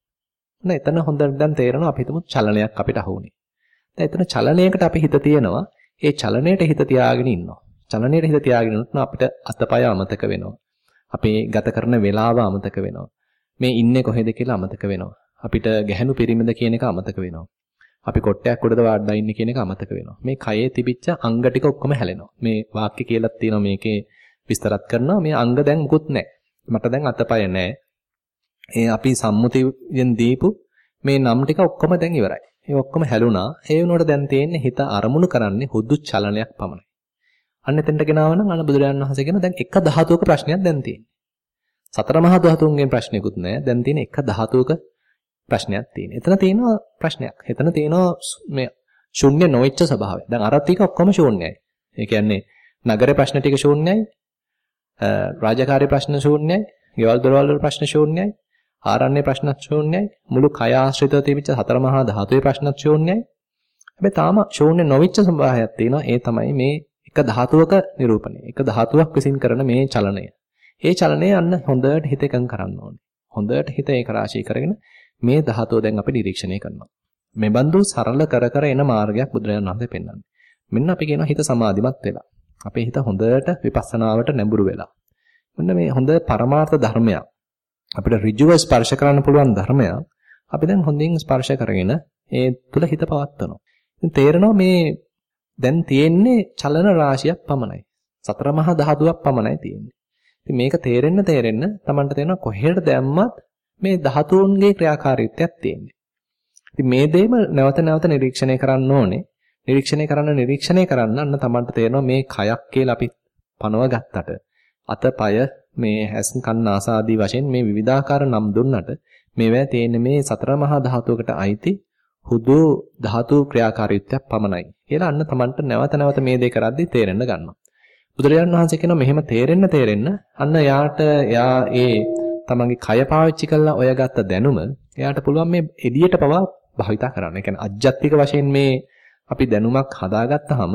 Speaker 1: ඔන්න එතන හොඳට දැන් තේරෙනවා අපි හිතමු චලනයක් අපිට අහුුනේ. දැන් එතන චලනයකට අපි හිත තියෙනවා. ඒ චලනයට හිත තියාගෙන ඉන්නවා. චලනයට හිත තියාගෙන ඉන්නොත් අපිට අතපය අමතක වෙනවා. අපේ ගත කරන වේලාව අමතක වෙනවා. මේ ඉන්නේ කොහෙද කියලා අමතක වෙනවා. අපිට ගැහණු පිරිමිද කියන එක අමතක වෙනවා. අපි කොට්ටයක් උඩද වාඩිලා ඉන්නේ කියන එක අමතක වෙනවා. මේ කයේ තිබිච්ච අංග ටික ඔක්කොම හැලෙනවා. මේ වාක්‍ය කියලා තියෙනවා මේකේ විස්තරත් කරනවා. මේ අංග දැන් මුකුත් නැහැ. මට දැන් අතපය නැහැ. ඒ අපි සම්මුතියෙන් දීපු මේ නම් ටික ඔක්කොම දැන් ඉවරයි. ඒ ඔක්කොම හැලුණා. ඒ වෙනුවට දැන් තියෙන්නේ හිත අරමුණු කරන්නේ හුදු චලනයක් පමණයි. අන්න එතෙන්ට ගෙනාව නම් අන්න බුදුරජාණන් වහන්සේ කියන දැන් එක ධාතුවක ප්‍රශ්නයක් දැන් තියෙන්නේ. සතර මහා ධාතුන්ගෙන් ප්‍රශ්නයකුත් නැහැ. දැන් තියෙන එක ධාතුවක ප්‍රශ්නයක් තියෙනවා. එතන තියෙනවා ප්‍රශ්නයක්. එතන තියෙනවා මේ ශුන්‍ය නොවෙච්ච ස්වභාවය. දැන් අර ටික ඔක්කොම ශූන්‍යයි. ඒ කියන්නේ නගරේ ප්‍රශ්න ටික ශූන්‍යයි. රාජකාරී ප්‍රශ්න ශූන්‍යයි. ගෙවල් දොරවල් වල ප්‍රශ්න ශූන්‍යයි. ආරණ්‍ය ප්‍රශ්නත් ශූන්‍යයි. මුළු කය ආශ්‍රිතව තිබිච්ච හතර මහා ධාතුවේ ප්‍රශ්නත් ශූන්‍යයි. හැබැයි තාම ශූන්‍ය නොවෙච්ච ස්වභාවයක් තියෙනවා. ඒ තමයි මේ එක ධාතුවක නිරූපණය. එක ධාතුවක් විසින් කරන මේ චලනය. ඒ චලනය අන්න හොඳට හිත එකඟ කරන්න ඕනේ. හොඳට හිත ඒක රාශී කරගෙන මේ ධාතුව දැන් අපි නිරීක්ෂණය කරනවා. මේ බඳු සරල කර කර එන මාර්ගයක් බුදුරජාණන් වහන්සේ පෙන්වන්නේ. මෙන්න අපි කියනවා හිත සමාධිමත් වෙලා. අපේ හිත හොඳට විපස්සනාවට නැඹුරු වෙලා. මෙන්න මේ හොඳ පරමාර්ථ ධර්මයක්. අපිට ඍජුව ස්පර්ශ කරන්න පුළුවන් ධර්මයක්. අපි දැන් හොඳින් ස්පර්ශ කරගෙන ඒ තුල හිත පවත්වනවා. ඉතින් තේරෙනවා මේ දැන් තියෙන්නේ චලන රාශියක් පමණයි. සතර මහා ධාතුවක් පමණයි තියෙන්නේ. ඉතින් මේක තේරෙන්න තේරෙන්න Tamanට තේරෙනවා කොහෙට දැම්මත් මේ ධාතුන්ගේ ක්‍රියාකාරීත්වයක් තියෙන්නේ. ඉතින් මේ දෙයම නැවත නැවත නිරීක්ෂණය කරන්න ඕනේ. නිරීක්ෂණය කරන්න නිරීක්ෂණය කරන්න අන්න Tamanට තේරෙනවා මේ කයක් කියලා අපි පනව ගත්තට අත පය මේ හැස් කන් ආසාදී වශයෙන් මේ විවිධාකාර නම් දුන්නට මේවා තියෙන මේ සතර මහා ධාතුවකට අයිති හුදු ධාතු ක්‍රියාකාරීත්වයක් පමණයි කියලා අන්න Tamanට නැවත නැවත මේ දේ කරද්දී තේරෙන්න ගන්නවා. බුදුරජාණන් වහන්සේ කියනවා මෙහෙම තේරෙන්න තේරෙන්න අන්න යාට යා ඒ තමන්ගේ කය පාවිච්චි කරලා ඔය ගත්ත දැනුම එයාට පුළුවන් මේ එදියට පවා භාවිතා කරන්න. ඒ කියන්නේ අජ්ජත්තික වශයෙන් මේ අපි දැනුමක් හදාගත්තාම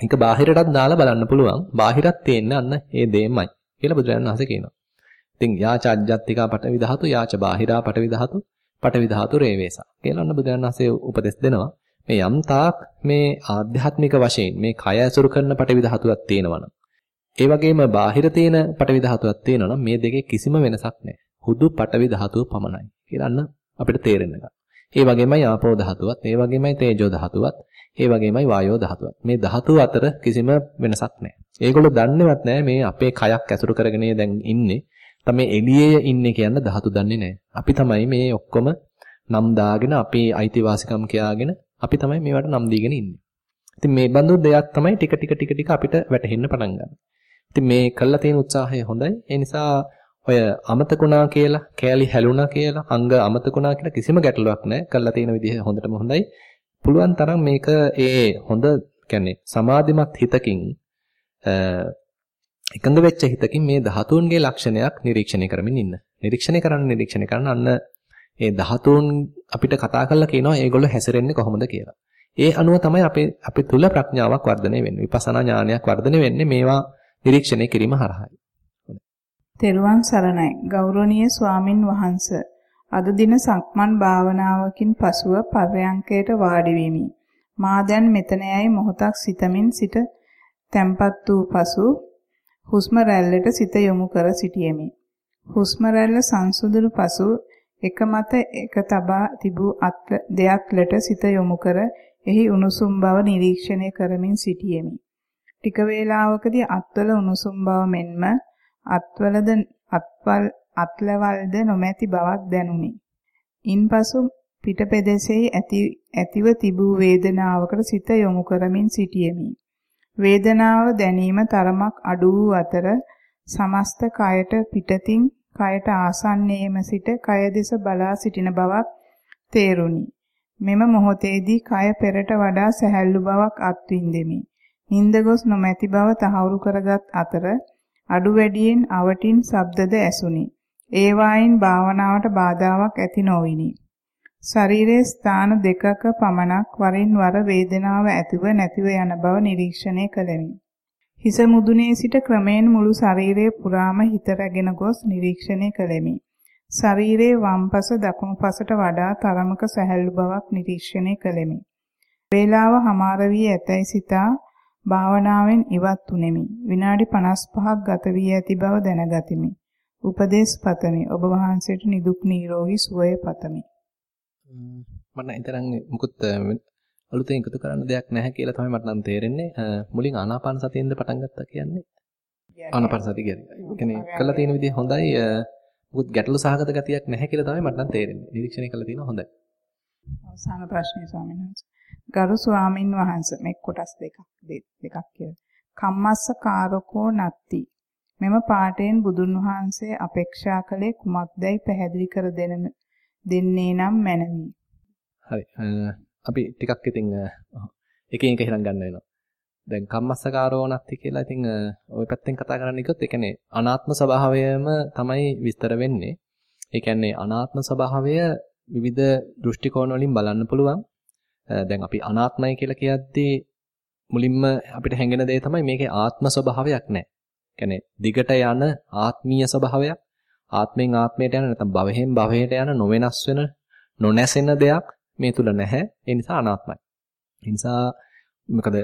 Speaker 1: ඒක බාහිරටත් දාලා බලන්න පුළුවන්. බාහිරත් තේන්න අන්න ඒ දෙයමයි කියලා බුදුරජාණන් වහන්සේ කියනවා. ඉතින් යාච අජ්ජත්තිකා පටවි ධාතු යාච බාහිරා පටවි ධාතු පටවි ධාතු රේවේසා කියලා අන්න බුදුරජාණන් වහන්සේ උපදෙස් දෙනවා. මේ යම් තාක් මේ ආධ්‍යාත්මික වශයෙන් මේ කය ඇසුරු කරන පටවි ධාතුවක් තියෙනවනම් ඒ වගේම බාහිර තියෙන පටවි ධාතුවක් තියෙනවා නම් මේ දෙකේ කිසිම වෙනසක් නැහැ. හුදු පටවි ධාතුව පමණයි කියලා අන්න අපිට තේරෙන්න ගන්න. ඒ වගේමයි ආපෝ ධාතුවත්, ඒ වගේමයි තේජෝ ධාතුවත්, ඒ වගේමයි වායෝ ධාතුවත්. මේ ධාතු අතර කිසිම වෙනසක් නැහැ. ඒගොල්ලෝ දන්නේවත් නැහැ මේ අපේ කයක් ඇසුරු කරගෙන දැන් ඉන්නේ. තමයි එළියේ ඉන්නේ කියන ධාතු දන්නේ නැහැ. අපි තමයි මේ ඔක්කොම නම් දාගෙන අපේ අයිතිවාසිකම් කියාගෙන අපි තමයි මේවට නම් දීගෙන ඉන්නේ. ඉතින් මේ බඳු දෙයක් තමයි ටික ටික ටික ටික අපිට වැටහෙන්න පටන් ගන්න. ඉතින් මේ කළා තියෙන උත්සාහය හොඳයි. ඒ නිසා ඔය අමතකුණා කියලා, කෑලි හැලුණා කියලා, අංග අමතකුණා කියලා කිසිම ගැටලුවක් නැහැ. කළා තියෙන විදිහ හොඳටම හොඳයි. පුළුවන් තරම් මේක ඒ හොඳ කියන්නේ සමාධිමත් හිතකින් එකඟ වෙච්ච හිතකින් මේ ධාතුන්ගේ ලක්ෂණයක් නිරීක්ෂණය කරමින් ඉන්න. නිරීක්ෂණය කරන්න නිරීක්ෂණය කරන්න අන්න ඒ ධාතුන් අපිට කතා කරලා කියනවා ඒගොල්ලෝ හැසිරෙන්නේ කොහොමද කියලා. ඒ අනුව තමයි අපේ අපි තුල ප්‍රඥාවක් වර්ධනය වෙන්නේ. විපස්සනා ඥානයක් වර්ධනය වෙන්නේ මේවා නිරීක්ෂණය කිරීම හරහායි.
Speaker 2: තෙරුවන් සරණයි. ගෞරවනීය ස්වාමින් වහන්සේ අද දින සක්මන් භාවනාවකින් පසුව පර්යංකයට වාඩි වෙමි. මා දැන් මෙතන යයි මොහොතක් සිතමින් සිට තැම්පත් වූ පසු හුස්ම රැල්ලට සිත යොමු කර සිටියෙමි. හුස්ම රැල්ල සංසුදුණු පසු එක මත එක තබා තිබූ දෙයක්ලට සිත යොමු කර එහි උණුසුම් බව නිරීක්ෂණය කරමින් සිටියෙමි. ටික වේලාවකදී අත්වල උණුසුම් බව මෙන්ම අත්වලද අත්වල අත්ලවල්ද නොමැති බවක් දැනුනි. ඉන්පසු පිටපෙදෙසෙහි ඇති ඇතිව තිබූ වේදනාවකට සිත යොමු කරමින් සිටියෙමි. වේදනාව දැනීම තරමක් අඩු වූ අතර සමස්ත කයට පිටතින් කයට ආසන්නයේම සිට කය දෙස බලා සිටින බවක් තේරුණි. මෙම මොහොතේදී කය පෙරට වඩා සැහැල්ලු බවක් අත්විඳෙමි. නිින්ද ගොස් නොමැති බව තහවුරු කරගත් අතර අඩු වැඩියෙන් අවටින් ශබ්දද ඇසුනි. ඒ වයින් භාවනාවට බාධාවක් ඇති නොවිනි. ශරීරයේ ස්ථාන දෙකක පමණක් වරින් වර වේදනාව ඇතිව නැතිව යන බව නිරීක්ෂණය කළෙමි. හිස මුදුනේ සිට ක්‍රමයෙන් මුළු ශරීරයේ පුරාම හිත රැගෙන ගොස් නිරීක්ෂණය කළෙමි. ශරීරයේ වම්පස දකුණු පසට වඩා තරමක සැහැල්ලු බවක් නිරීක්ෂණය කළෙමි. වේලාව හමාර වී ඇතැයි සිතා භාවනාවෙන් ඉවත් තුනේමි. විනාඩි 55ක් ගත වී ඇති බව දැනගතිමි. උපදේශ පතමි. ඔබ වහන්සේට නිදුක් නිරෝගී සුවය පතමි.
Speaker 1: මම හිතන්නේ මුකුත් අලුතෙන් එකතු කරන්න දෙයක් නැහැ කියලා තමයි මට නම් තේරෙන්නේ. මුලින් ආනාපාන සතියෙන්ද පටන් ගත්තා කියන්නේ. ආනාපාන සතිය කියන්නේ. කළා තියෙන විදිහ හොඳයි. මුකුත් ගැටලු සහගත ගතියක් නැහැ කියලා තමයි මට නම් තේරෙන්නේ. නිරීක්ෂණය කළා තියෙනවා හොඳයි.
Speaker 2: අවසාන ප්‍රශ්නේ ස්වාමීන් වහන්සේ. ගරු ස්වාමින් වහන්සේ මේ කොටස් දෙකක් දෙකක් කියලා. කම්මස්ස කාරකෝ නත්ති මෙම පාඨයෙන් බුදුන් වහන්සේ අපේක්ෂා කළේ කුමක්දයි පැහැදිලි කර දෙන දෙන්නේ නම් මැනවි.
Speaker 1: හරි. අපි ටිකක් ඉතින් එකින් එක හිතන් ගන්න වෙනවා. දැන් කම්මස්සකාරෝ නැති කියලා ඉතින් ওই පැත්තෙන් කතා කරන්න ගියොත් ඒ කියන්නේ අනාත්ම ස්වභාවයම තමයි විස්තර වෙන්නේ. ඒ කියන්නේ අනාත්ම ස්වභාවය විවිධ දෘෂ්ටි කෝණ වලින් බලන්න පුළුවන්. දැන් අපි අනාත්මයි කියලා කියද්දී මුලින්ම අපිට හැඟෙන දේ තමයි මේකේ ආත්ම ස්වභාවයක් නැහැ. කියන්නේ දිගට යන ආත්මීය ස්වභාවයක් ආත්මෙන් ආත්මයට යන නැත්නම් භවයෙන් භවයට යන නොවෙනස් වෙන නොනැසෙන දෙයක් මේ තුල නැහැ. ඒ නිසා අනාත්මයි. ඒ නිසා මොකද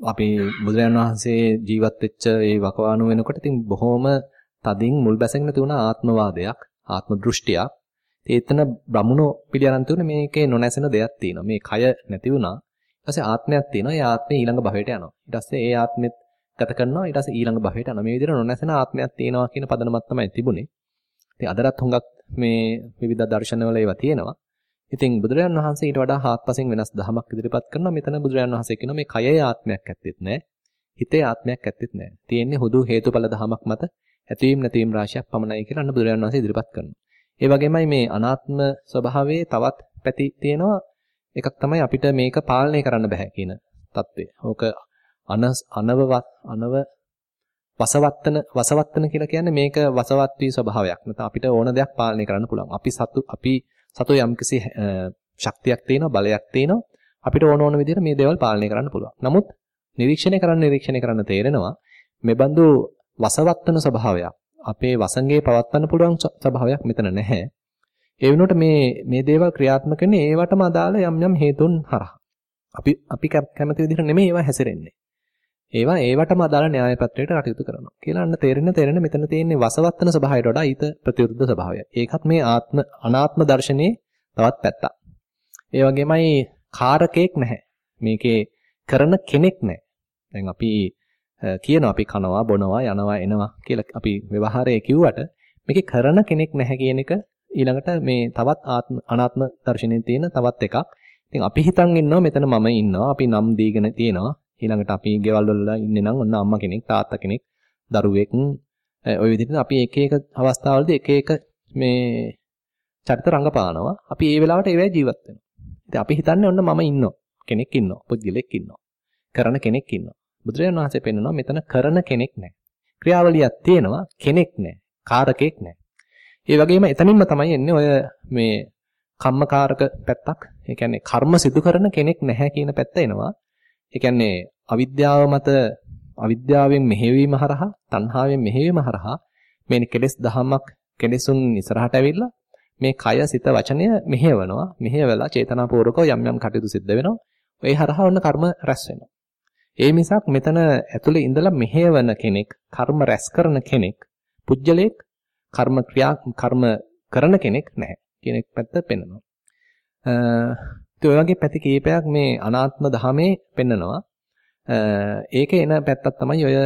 Speaker 1: අපි බුදුරජාණන් වහන්සේ ජීවත් වෙච්ච ඒ වකවානු වෙනකොට ඉතින් බොහොම තදින් මුල් බැසගෙන තියුණ ආත්මවාදයක්, ආත්ම දෘෂ්ටියක්. ඒතන බ්‍රහ්මනෝ පිළිඅරන් තියුනේ මේකේ නොනැසෙන දෙයක් තියෙනවා. මේ කය නැති වුණා. ඊට පස්සේ ආත්මයක් තියෙනවා. ඒ ආත්මය ඊළඟ භවයට යනවා. ඊට පස්සේ ඒ ආත්මෙත් ගත කරනවා ඊට පස්සේ ඊළඟ භවයට යනවා. මේ විදිහට නොනැසෙන ආත්මයක් තියෙනවා කියන පදනමක් තමයි තිබුණේ. ඉතින් අදටත් හුඟක් මේ විවිධ දර්ශනවල ඒවා තියෙනවා. ඉතින් බුදුරජාන් වහන්සේ ඊට වඩා හාත්පසින් වෙනස් දහමක් ඉදිරිපත් කරනවා. මෙතන බුදුරජාන් වහන්සේ කියනවා මේ කයේ ආත්මයක් ඇත්තෙත් නැහැ. හිතේ ආත්මයක් ඇත්තෙත් නැහැ. තියෙන්නේ හුදු හේතුඵල දහමක් මත ඇතවීම නැතිවීම රාශියක් පමණයි කියලා අන්න බුදුරජාන් වහන්සේ ඉදිරිපත් කරනවා. ඒ වගේමයි මේ අනාත්ම ස්වභාවයේ තවත් පැති තියෙනවා. එකක් තමයි අපිට මේක පාලනය කරන්න බෑ කියන தත්ත්වය. ඕක අනවවත් අනව වසවත්තන වසවත්තන කියලා කියන්නේ මේක වසවත් වී ස්වභාවයක්. නැත්නම් අපිට ඕන දෙයක් පාලනය කරන්න පුළුවන්. අපි සතු අපි සතු යම්කිසි ශක්තියක් තියෙනවා, බලයක් තියෙනවා. අපිට ඕන ඕන විදිහට මේ දේවල් පාලනය කරන්න පුළුවන්. නමුත් නිරීක්ෂණය කරන්න නිරීක්ෂණය කරන්න තේරෙනවා මේ බඳු වසවත්තන ස්වභාවයක් අපේ වසංගයේ පවත්වන්න පුළුවන් ස්වභාවයක් මෙතන නැහැ. ඒ වෙනුවට මේ මේ දේවල් ක්‍රියාත්මක වෙන්නේ ඒවටම අදාළ යම් යම් හේතුන් හරහා. අපි අපි කැමති විදිහට නෙමෙයි ඒවා හැසිරෙන්නේ. ඒවා ඒවටම අදාළ න්‍යාය පත්‍රයට කටයුතු කරනවා. කියලා අන්න තේරෙන තේරෙන මෙතන තියෙන්නේ වසවත්තන ස්වභාවයට වඩා ඊට ප්‍රතිවිරුද්ධ ස්වභාවය. ඒකත් මේ ආත්ම අනාත්ම දර්ශනයේ තවත් පැත්තක්. ඒ වගේමයි කාරකයක් නැහැ. මේකේ කරන කෙනෙක් නැහැ. දැන් අපි කියනවා අපි කනවා බොනවා යනවා එනවා කියලා අපි ව්‍යවහාරයේ කිව්වට මේකේ කරන කෙනෙක් නැහැ කියන එක ඊළඟට මේ තවත් ආත්ම අනාත්ම දර්ශනයේ තියෙන තවත් එකක්. ඉතින් අපි හිතන් ඉන්නවා මෙතන මම ඉන්නවා. අපි නම් දීගෙන තියෙනවා. ඊළඟට අපි ගෙවල් වල ඉන්නේ නම් ඔන්න අම්මා කෙනෙක්, තාත්තා කෙනෙක්, දරුවෙක් ওই විදිහට අපි එක එක අවස්ථාවලදී එක එක මේ චරිත රංගපානවා. අපි ඒ වෙලාවට ඒවැ ජීවත් වෙනවා. ඉතින් අපි හිතන්නේ ඔන්න මම ඉන්නවා. කෙනෙක් ඉන්නවා. පුද්ගලෙක් ඉන්නවා. කරන කෙනෙක් ඉන්නවා. බුදුරජාණන් වහන්සේ පෙන්නනවා මෙතන කරන කෙනෙක් නැහැ. ක්‍රියාවලියක් තියෙනවා කෙනෙක් නැහැ. කාරකෙක් නැහැ. ඒ වගේම එතනින්ම තමයි එන්නේ ඔය මේ කම්මකාරක පැත්තක්. ඒ කියන්නේ කර්ම සිදු කරන කෙනෙක් නැහැ කියන පැත්ත එනවා. ඒ කියන්නේ අවිද්‍යාව මත අවිද්‍යාවෙන් මෙහෙවීම හරහා, තණ්හාවෙන් මෙහෙවීම හරහා මේ කෙලෙස් දහමක් කෙලෙසුන් ඉස්සරහට ඇවිල්ලා මේ කය සිත වචනය මෙහෙවනවා. මෙහෙवला චේතනාපූර්වකව යම් යම් කටයුතු සිද්ධ වෙනවා. ඒ හරහා ඔන්න කර්ම රැස් වෙනවා. ඒ මිසක් මෙතන ඇතුලේ ඉඳලා මෙහෙවන කෙනෙක්, කර්ම රැස් කරන කෙනෙක්, පුජ්‍යලයක්, කර්ම ක්‍රියා කර්ම කරන කෙනෙක් නැහැ. කියන පැත්ත පෙන්වනවා. අ ඔය වගේ පැති කීපයක් මේ අනාත්ම ධහමේ පෙන්නනවා. ඒකේ එන පැත්තක් තමයි ඔය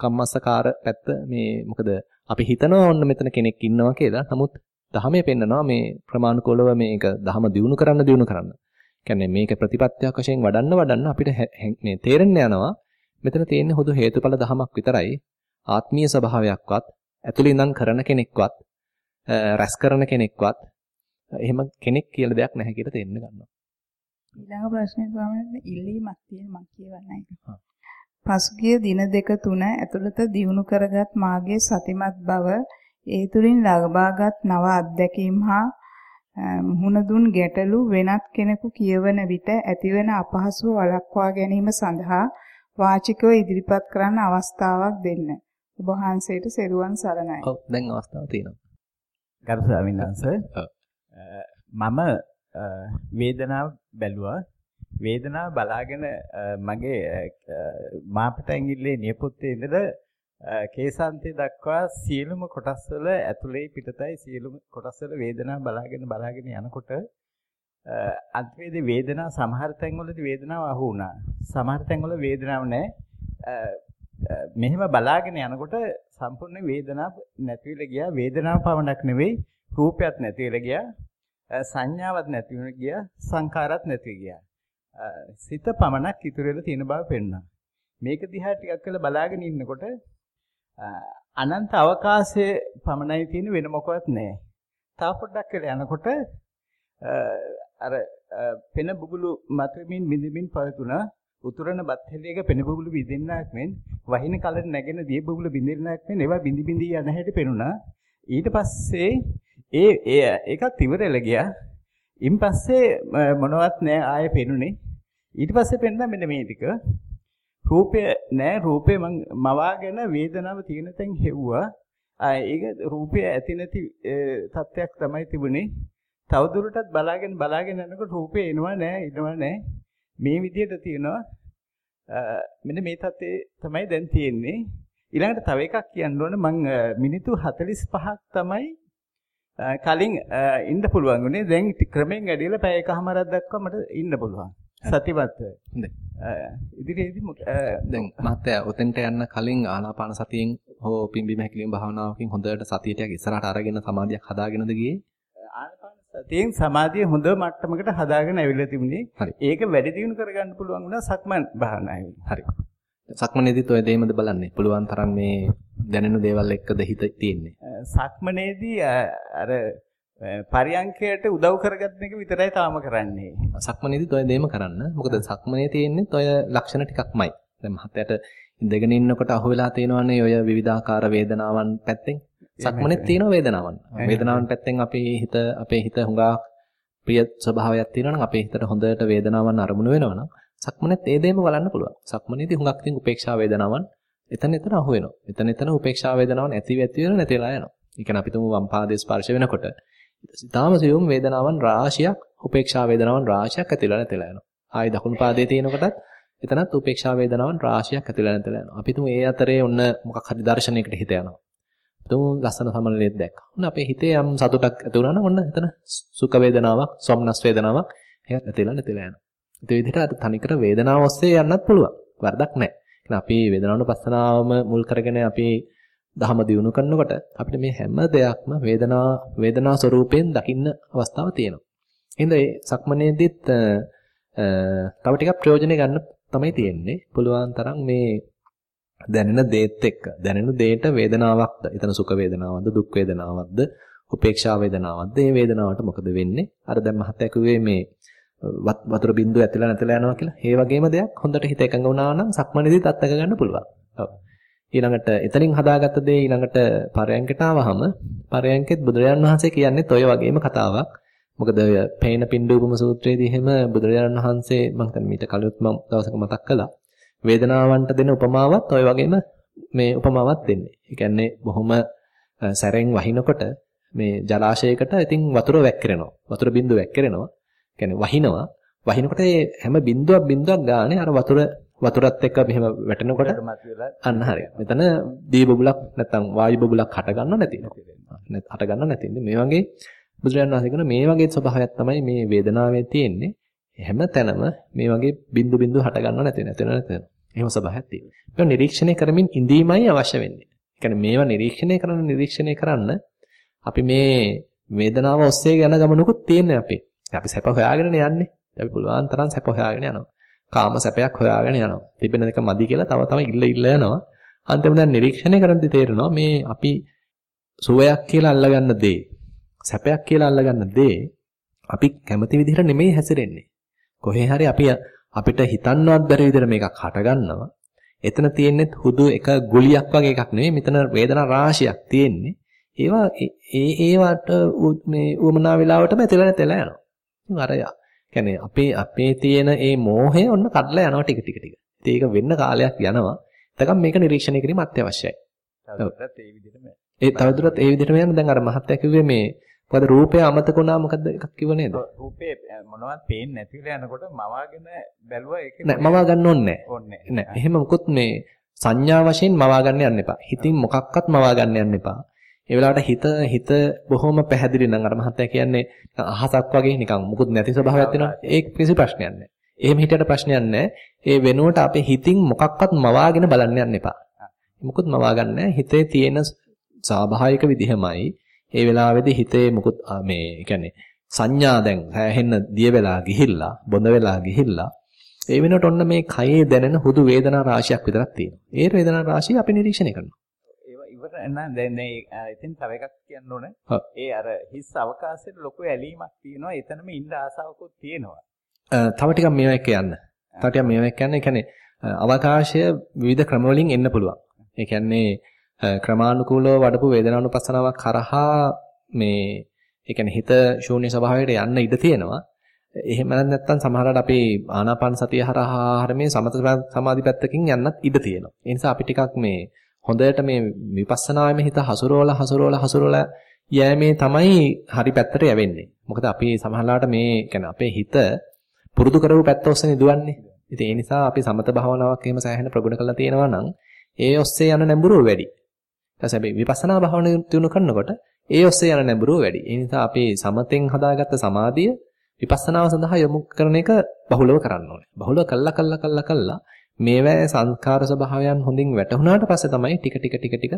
Speaker 1: කම්මස්සකාර පැත්ත මේ මොකද අපි හිතනවා ඔන්න මෙතන කෙනෙක් ඉන්නවා කියලා. නමුත් ධහමේ පෙන්නනවා මේ ප්‍රමාණිකෝලව මේක ධහම දියුණු කරන්න දියුණු කරන්න. කියන්නේ මේක ප්‍රතිපත්තියක් වශයෙන් වඩන්න වඩන්න අපිට මේ තේරෙන්න යනවා මෙතන තියෙන්නේ හුදු හේතුඵල ධමයක් විතරයි ආත්මීය ස්වභාවයක්වත් ඇතුළේ ඉඳන් කරන කෙනෙක්වත් රැස් කරන කෙනෙක්වත් එහෙම කෙනෙක් කියලා දෙයක් නැහැ කියලා තේරෙන්න ගන්නවා.
Speaker 2: ඊළඟ ප්‍රශ්නේ ස්වාමීන් ඉල්ලීමක් තියෙන මම කියවන්නයි. පසුගිය දින දෙක තුන ඇතුළත දියුණු කරගත් මාගේ සතිමත් බව ඒ තුලින් ලබාගත් නව අත්දැකීම් හා මුහුණ දුන් ගැටලු වෙනත් කෙනෙකු කියවන විට ඇතිවන අපහසුව වළක්වා ගැනීම සඳහා වාචිකව ඉදිරිපත් කරන්න අවස්ථාවක් දෙන්න. ඔබ වහන්සේට සෙරුවන් සරණයි.
Speaker 1: ඔව් දැන් අවස්ථාව තියෙනවා.
Speaker 3: ගරු ස්වාමීන් වහන්සේ මම වේදනාව බැලුවා වේදනාව බලාගෙන මගේ මාපට ඇඟිල්ලේ නියපොත්තේ ඉඳලා කේසාන්තය දක්වා සියලුම කොටස්වල ඇතුලේ පිටතයි සියලුම කොටස්වල වේදනාව බලාගෙන බලාගෙන යනකොට අන්තිමේදී වේදනාව සමහර තැන්වලදී වේදනාව අහු වුණා. සමහර තැන්වල වේදනාවක් නැහැ. මෙහෙම බලාගෙන යනකොට සම්පූර්ණ වේදනාව නැති වෙලා ගියා. වේදනාව පවණක් නෙවෙයි රූපයක් නැති වෙලා ගියා. සංඥාවක් නැති වෙලා ගියා. සංකාරات නැති ගියා. සිත පමණක් ඉතුරු වෙලා තියෙන බව පෙන්වනවා. මේක දිහා ටිකක් වෙලා බලාගෙන ඉන්නකොට අනන්ත අවකාශයේ පමණයි තියෙන වෙන මොකවත් නැහැ. තව පොඩ්ඩක් වෙලා යනකොට අර පෙන බුබුලු මතුවෙමින් බිඳමින් පවතුනා උතුරන බත් හැලියක පෙන බුබුලු බිඳින්නක් මෙන් වහින කලට නැගෙන දිය බුබුලු බිඳින්නක් මෙන් ඒවා බිඳි බිඳි යන හැටි පෙනුණා ඊට පස්සේ ඒ ඒ ඒකත් ඉවරෙල ගියා. ඉන් පස්සේ මොනවත් නෑ ආයෙ පෙනුනේ. ඊට පස්සේ පෙන්නා මෙන්න මේ ටික. රූපය නෑ රූපේ මං මවාගෙන වේදනාව තියෙන තැන් හෙව්වා. ඒක රූපය ඇති නැති තත්ත්වයක් තමයි තිබුණේ. තවදුරටත් බලාගෙන බලාගෙන යනකොට රූපේ එනවා නෑ ඉනවා නෑ. මේ විදිහට තියෙනවා. මෙන්න මේ තත්ත්වයේ තමයි දැන් තියෙන්නේ. ඊළඟට තව එකක් කියන්න ඕනේ. මං මිනිත්තු 45ක් තමයි කලින් ඉන්න පුළුවන් උනේ දැන් ක්‍රමෙන් වැඩිලා පැය එකමාරක් දක්වා මට ඉන්න පුළුවන් සතිපත්ව
Speaker 1: හොඳයි
Speaker 3: ඉදිරියේදී
Speaker 1: දැන් මහත්තයා උතෙන්ට යන්න කලින් ආනාපාන සතියෙන් හෝ පිම්බීම හැකිලිම භාවනාවකින් හොඳට සතියට ඉස්සරහට අරගෙන සමාධියක් හදාගෙනද ගියේ
Speaker 3: සතියෙන් සමාධිය හොඳ මට්ටමකට හදාගෙන ඇවිල්ලා තිබුණේ. ඒක වැඩි දියුණු කරගන්න පුළුවන් වුණා සක්මන් භාවනාවේ.
Speaker 1: හරි. සක්මනේදීත් ඔය දෙයමද බලන්නේ. පුළුවන් තරම් මේ දැනෙන දේවල් එක්කද හිත තියෙන්නේ.
Speaker 3: සක්මනේදී අර පරියංකයට උදව් කරගන්න එක විතරයි තාම කරන්නේ.
Speaker 1: සක්මනේදීත් ඔය දෙයම කරන්න. මොකද සක්මනේ තියෙන්නේ ඔය ලක්ෂණ ටිකක්මයි. දැන් මහත්තයට ඉඳගෙන ඉන්නකොට අහුවෙලා තියෙනවනේ ඔය විවිධාකාර වේදනාවන් පැත්තෙන්. සක්මනේ තියෙන වේදනාවන්. වේදනාවන් පැත්තෙන් අපේ හිත අපේ හිත හුඟා ප්‍රිය ස්වභාවයක් තියෙනවා නම් අපේ හිතට හොඳට වේදනාවන් අරමුණු වෙනවා නම් සක්මනේත් ඒ දෙයම බලන්න පුළුවන්. සක්මනේදී හුඟක් තින් උපේක්ෂා වේදනාවන් එතන එතන අහු වෙනවා. එතන එතන උපේක්ෂා වේදනාවන් ඇති ඇති වෙන නැති වෙලා යනවා. ඒ කියන්නේ අපි තුමු වම් පාදයේ ස්පර්ශ වෙනකොට ඊටාම සියුම් වේදනාවන් රාශියක් උපේක්ෂා වේදනාවන් රාශියක් ඇතිලා නැතිලා යනවා. ආයි දකුණු පාදයේ තියෙනකොටත් එතනත් උපේක්ෂා වේදනාවන් රාශියක් ඇතිලා නැතිලා යනවා. අපි තුමු ඒ අතරේ ඔන්න මොකක් හරි දර්ශනයකට හිත යනවා. තුමු ලස්සන සමනලයක් දැක්කා. ඔන්න අපේ හිතේ යම් සතුටක් ඇති වුණා නම් ඔන්න එතන සුඛ වේදනාවක්, සොම්නස් වේදනාවක් ඒකත් නැතිලා නැතිලා යනවා. ඒ විදිහට අර තනිකර වේදනාව ඔස්සේ යන්නත් පුළුවන්. වරදක් නැහැ. එහෙනම් අපි වේදනානුපස්සනාවම මුල් කරගෙන අපි දහම දියුණු කරනකොට අපිට මේ හැම දෙයක්ම වේදනා වේදනා ස්වરૂපයෙන් දකින්න අවස්ථාව තියෙනවා. එහෙනම් ඒ සක්මනේදීත් තව ටිකක් ප්‍රයෝජනෙ ගන්න තමයි තියෙන්නේ. පුළුවන් තරම් මේ දැනෙන දේත් එක්ක දැනෙන දේට වේදනාවක්ද? එතන සුඛ වේදනාවක්ද, දුක් වේදනාවක්ද, උපේක්ෂා වේදනාවක්ද? මේ වේදනාවට මොකද වෙන්නේ? අර දැන් මහත්තයා කිව්වේ මේ වතුර බින්දුව ඇතුළේ නැතලා යනවා කියලා. ඒ වගේම දෙයක් හොඳට හිත එකඟ වුණා නම් සක්මනේදීත් අත්දක ගන්න පුළුවන්. ඔව්. ඊළඟට එතනින් හදාගත්ත දේ ඊළඟට පරයන්කට ආවහම පරයන්කෙත් බුදුරජාණන් වහන්සේ කියන්නේත් ඔය වගේම කතාවක්. මොකද ඔය පේන පින්ඩූපම සූත්‍රයේදී එහෙම බුදුරජාණන් වහන්සේ මම හිතන්නේ මීට කලින් මම දවසක මතක් කළා. වේදනාවන්ට දෙන උපමාවත් ඔය වගේම මේ උපමාවක් දෙන්නේ. ඒ කියන්නේ බොහොම සැරෙන් වහිනකොට මේ ජලාශයකට ඉතින් වතුර වැක්කිරෙනවා. වතුර බින්දුව වැක්කිරෙනවා. කියන්නේ වහිනවා. වහිනකොට හැම බින්දුවක් බින්දුවක් ගානේ අර වතුර වතුරත් එක්ක මෙහෙම වැටෙනකොට අන්න හරිය. මෙතන දී බබුලක් නැත්නම් වායු බබුලක් හට ගන්නව නැති වෙනවා. හට ගන්නව නැති මේ වගේ බුදුරජාණන් වහන්සේ කියන මේ වගේ ස්වභාවයක් තමයි මේ වේදනාවේ තියෙන්නේ. හැම තැනම මේ වගේ බින්දු බින්දු හට ගන්නව නැති නැති නැති. එහෙම ස්වභාවයක් තියෙනවා. ඒක නිරීක්ෂණය කරමින් ඉඳීමයි අවශ්‍ය වෙන්නේ. කියන්නේ මේවා නිරීක්ෂණය කරන නිරීක්ෂණය කරන්න අපි මේ වේදනාව ඔස්සේ යන ගමනකුත් තියෙන්නේ අපේ. අපි සැප හොයාගෙන යන්නේ. අපි පුළුවන් තරම් සැප හොයාගෙන යනවා. කාම සැපයක් හොයාගෙන යනවා. තිබෙන එක මදි කියලා තව තව ඉල්ල ඉල්ල යනවා. අන්තිමට දැන් නිරීක්ෂණය කරද්දී තේරෙනවා මේ අපි සුවයක් කියලා අල්ලගන්න දේ, සැපයක් කියලා අල්ලගන්න දේ අපි කැමති විදිහට නෙමෙයි හැසිරෙන්නේ. කොහේ හරි අපි අපිට හිතන්නවත් බැරි විදිහට මේකක් හටගන්නවා. එතන තියෙන්නේ හුදු එක ගුලියක් වගේ එකක් නෙමෙයි. මෙතන වේදනා රාශියක් තියෙන්නේ. ඒවා ඒ ඒවට මේ උවමනා වෙලාවටම ඇතලා නැතලා යනවා. ඉතින් අර කියන්නේ අපේ අපේ තියෙන ඒ මෝහය ඔන්න කඩලා යනවා ටික ටික ටික. ඉතින් ඒක වෙන්න කාලයක් යනවා. එතකම් මේක නිරීක්ෂණය කිරීම අත්‍යවශ්‍යයි.
Speaker 3: තවදුරටත් ඒ විදිහටම
Speaker 1: ඒ තවදුරටත් ඒ විදිහටම යන දැන් අර මහත්තයා කිව්වේ මේ මොකද රූපය අමතක වුණා මොකද්ද එකක් කිව්ව නේද?
Speaker 3: රූපේ මොනවද පේන්නේ නැතිලා යනකොට මවාගෙන බැලුවා ඒක
Speaker 1: නෑ මවා ගන්න ඕනේ නෑ. නෑ. එහෙම මොකොත් මේ සංඥා වශයෙන් මවා ගන්න යන්න එපා. හිතින් මොකක්වත් මවා ගන්න යන්න එපා. ඒ වෙලාවට හිත හිත බොහොම පැහැදිලි නම් අර මහත්තයා කියන්නේ අහසක් වගේ නිකන් මුකුත් නැති ස්වභාවයක් තියෙනවා. ඒක කිසි ප්‍රශ්නයක් නැහැ. එහෙම හිතට ප්‍රශ්නයක් නැහැ. ඒ වෙනුවට අපේ හිතින් මොකක්වත් මවාගෙන බලන්න යන්න එපා. මුකුත් මවා ගන්න හිතේ තියෙන ස්වාභාවික විදිහමයි. ඒ වෙලාවේදී හිතේ මුකුත් මේ කියන්නේ සංඥා දැන් හැහෙන්න දිය වෙලා ගිහිල්ලා බොඳ වෙලා ගිහිල්ලා ඒ වෙනකොට ඔන්න මේ කයේ දැනෙන හුදු වේදනා රාශියක් විතරක් තියෙනවා. ඒ වේදනා රාශිය අපි නිරීක්ෂණය කරනවා.
Speaker 3: නෑ දැන් දැන් ඉතින් තව එකක් කියන්න ඕනේ. ඒ අර හිස් අවකාශයේ ලොකු ඇලීමක් තියෙනවා. එතනම ඉන්න ආසාවකුත් තියෙනවා.
Speaker 1: තව ටිකක් මේවා එක්ක යන්න. තව ටිකක් මේවා එක්ක යන්න. ඒ කියන්නේ අවකාශය විවිධ ක්‍රම වලින් එන්න පුළුවන්. ඒ කියන්නේ ක්‍රමානුකූලව වඩපු වේදනානුපස්සනාවක් කරහා මේ ඒ කියන්නේ හිත ශූන්‍ය ස්වභාවයට යන්න ඉඩ තියෙනවා. එහෙම නැත්නම් සමහරවිට අපි ආනාපාන සතිය හරහා හර මේ සමත සමාධි පැත්තකින් යන්නත් ඉඩ තියෙනවා. ඒ නිසා අපි ටිකක් මේ හොඳට මේ විපස්සනායේම හිත හසුරවලා හසුරවලා හසුරවලා යෑමේ තමයි හරි පැත්තට යවෙන්නේ. මොකද අපි සමහරලාට මේ කියන්නේ අපේ හිත පුරුදු කරපු පැත්ත ඔස්සේ දුවන්නේ. ඉතින් ඒ නිසා අපි සමත භාවනාවක් එහෙම සෑහෙන ප්‍රගුණ කරලා තියෙනවා නම් ඒ ඔස්සේ යන නැඹුරුව වැඩි. ඊට පස්සේ විපස්සනා භාවනාව දිනු කරනකොට ඒ ඔස්සේ යන නැඹුරුව වැඩි. ඒ නිසා අපි සමතෙන් හදාගත්ත සමාධිය විපස්සනාව සඳහා යොමු කරන එක බහුලව කරන්න ඕනේ. බහුලව කළා කළා කළා කළා මේවැ සංස්කාර ස්වභාවයන් හොඳින් වැටහුණාට පස්සේ තමයි ටික ටික ටික ටික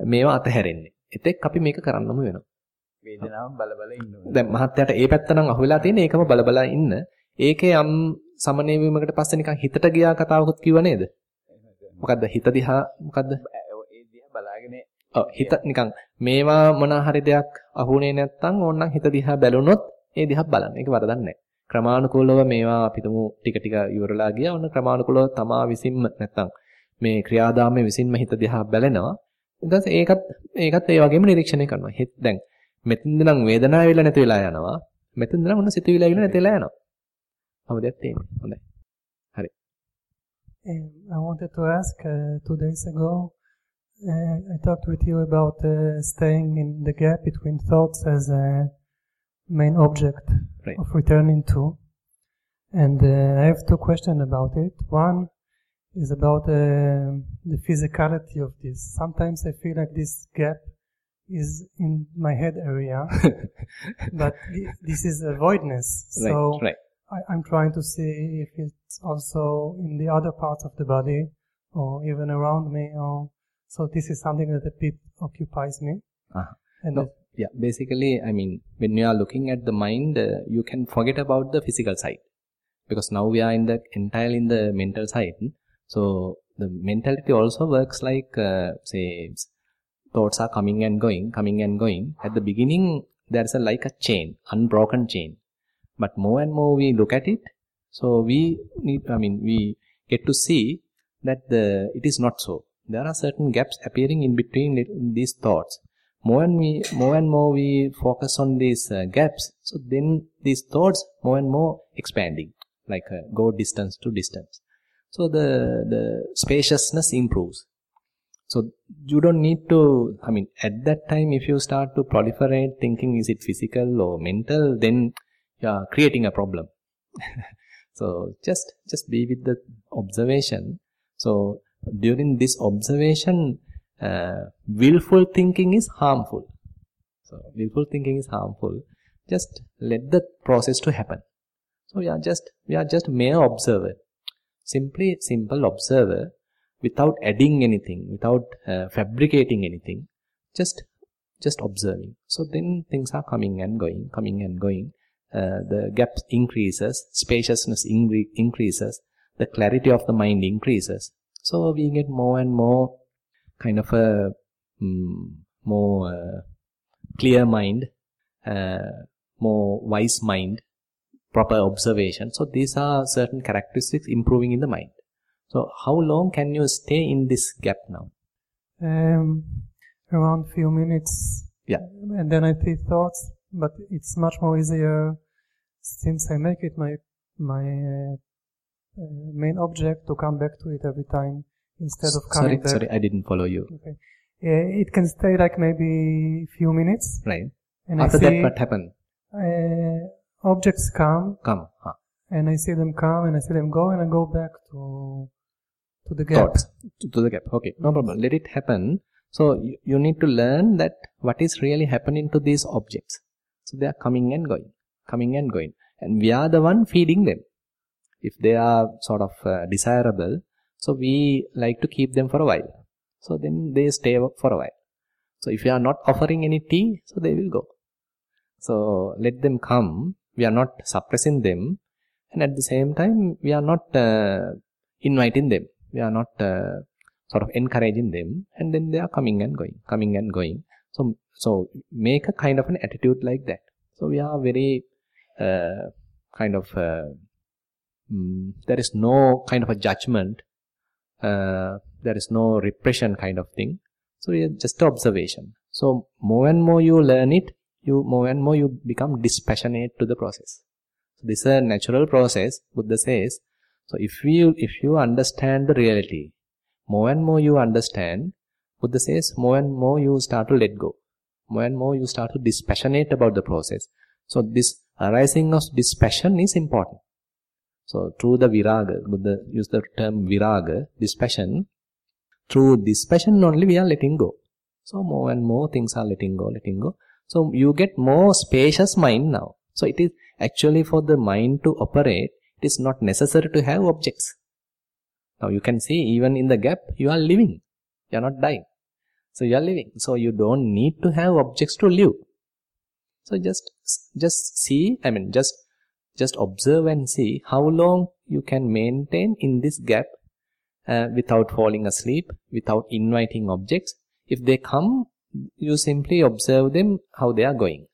Speaker 1: මේවා අතහැරෙන්නේ. එතෙක් අපි මේක කරන්නම වෙනවා.
Speaker 3: වේදනාව බල බල ඉන්න ඕනේ.
Speaker 1: දැන් මහත්යට ඒ පැත්ත නම් අහුවෙලා තියෙන ඒකම බල බල ඉන්න. ඒකේ යම් සමනය වීමකට පස්සේ නිකන් හිතට ගියා කතාවකුත් කිව්ව නේද? මොකද්ද හිත දිහා මොකද්ද?
Speaker 3: ඒ දිහා බලාගෙන
Speaker 1: ඔව් හිත නිකන් මේවා මොන හරි දෙයක් අහුනේ නැත්තම් ඕනනම් හිත දිහා බැලුනොත් ඒ දිහා බලන්න. ඒක වරදක් නැහැ. ක්‍රමානුකූලව මේවා අපිටම ටික ටික ඉවරලා ගියා. ඔන්න ක්‍රමානුකූලව තමා විසින්ම නැත්තම් මේ ක්‍රියාදාමයේ විසින්ම හිත දිහා බැලෙනවා. ඊට ඒකත් ඒකත් ඒ වගේම නිරීක්ෂණය කරනවා. හිත දැන් මෙතෙන්ද නම් වේදනාව ඇවිල්ලා නැති වෙලා යනවා. මෙතෙන්ද නම් ඔන්න සිතුවිලි ඇවිල්ලා නැති වෙලා යනවා. හැමදේත් තියෙන්නේ. හොඳයි. හරි.
Speaker 4: Um, I wanted to ask uh, two days ago uh, I talked with you about uh, staying in the gap between thoughts as a main object right. of returning to. And uh, I have two questions about it. One is about uh, the physicality of this. Sometimes I feel like this gap is in my head area, <laughs> but this is a voidness. So
Speaker 1: right,
Speaker 4: I, I'm trying to see if it's also in the other parts of the body or even around me. Or so this is something that a bit occupies me.
Speaker 1: Uh-huh.
Speaker 4: And
Speaker 1: No, yeah, basically, I mean, when you are looking at the mind, uh, you can forget about the physical side because now we are in the entirely in the mental side. So the mentality also works like, uh, say, thoughts are coming and going, coming and going. At the beginning, there's a like a chain, unbroken chain. But more and more we look at it, so we need, I mean, we get to see that the it is not so. There are certain gaps appearing in between these thoughts. More and we, more and more we focus on these uh, gaps. So then these thoughts more and more expanding, like uh, go distance to distance. So the the spaciousness improves. So you don't need to, I mean, at that time, if you start to proliferate thinking, is it physical or mental, then you are creating a problem. <laughs> so just, just be with the observation. So during this observation, uh, willful thinking is harmful. So willful thinking is harmful. Just let the process to happen. So we are just, we are just mere observer. Simply simple observer without adding anything, without uh, fabricating anything, just just observing. So then things are coming and going, coming and going. Uh, the gap increases, spaciousness ingre- increases, the clarity of the mind increases. So we get more and more kind of a mm, more uh, clear mind, uh, more wise mind, proper observation. So these are certain characteristics improving in the mind. So how long can you stay in this gap now?
Speaker 4: Um, around few minutes.
Speaker 1: Yeah.
Speaker 4: And then I take thoughts, but it's much more easier since I make it my my uh, uh, main object to come back to it every time instead of
Speaker 1: sorry,
Speaker 4: back.
Speaker 1: sorry, I didn't follow you.
Speaker 4: Okay. Uh, it can stay like maybe few minutes,
Speaker 1: Right.
Speaker 4: and
Speaker 1: After
Speaker 4: I
Speaker 1: that, what happened?
Speaker 4: uh, objects come,
Speaker 1: Come. Huh.
Speaker 4: and I see them come, and I see them go, and I go back to to the gap.
Speaker 1: To the gap. Okay, no problem. Let it happen. So you, you need to learn that what is really happening to these objects. So they are coming and going, coming and going, and we are the one feeding them. If they are sort of uh, desirable, so we like to keep them for a while. So then they stay for a while. So if you are not offering any tea, so they will go. So let them come. We are not suppressing them, and at the same time, we are not uh, inviting them. We are not uh, sort of encouraging them, and then they are coming and going, coming and going. So so make a kind of an attitude like that. So we are very uh, kind of uh, mm, there is no kind of a judgment. Uh, there is no repression kind of thing. So are just observation. So more and more you learn it, you more and more you become dispassionate to the process. So this is a natural process. Buddha says. So if you if you understand the reality, more and more you understand. Buddha says more and more you start to let go. More and more you start to dispassionate about the process. So this arising of dispassion is important. So through the viraga, Buddha used the term viraga, dispassion. Through dispassion only we are letting go. So more and more things are letting go, letting go. So you get more spacious mind now. So it is actually for the mind to operate, it is not necessary to have objects. Now you can see even in the gap you are living. You are not dying. So you are living. So you don't need to have objects to live. So just just see, I mean just just observe and see how long you can maintain in this gap uh, without falling asleep, without inviting objects. If they come, you simply observe them how they are going.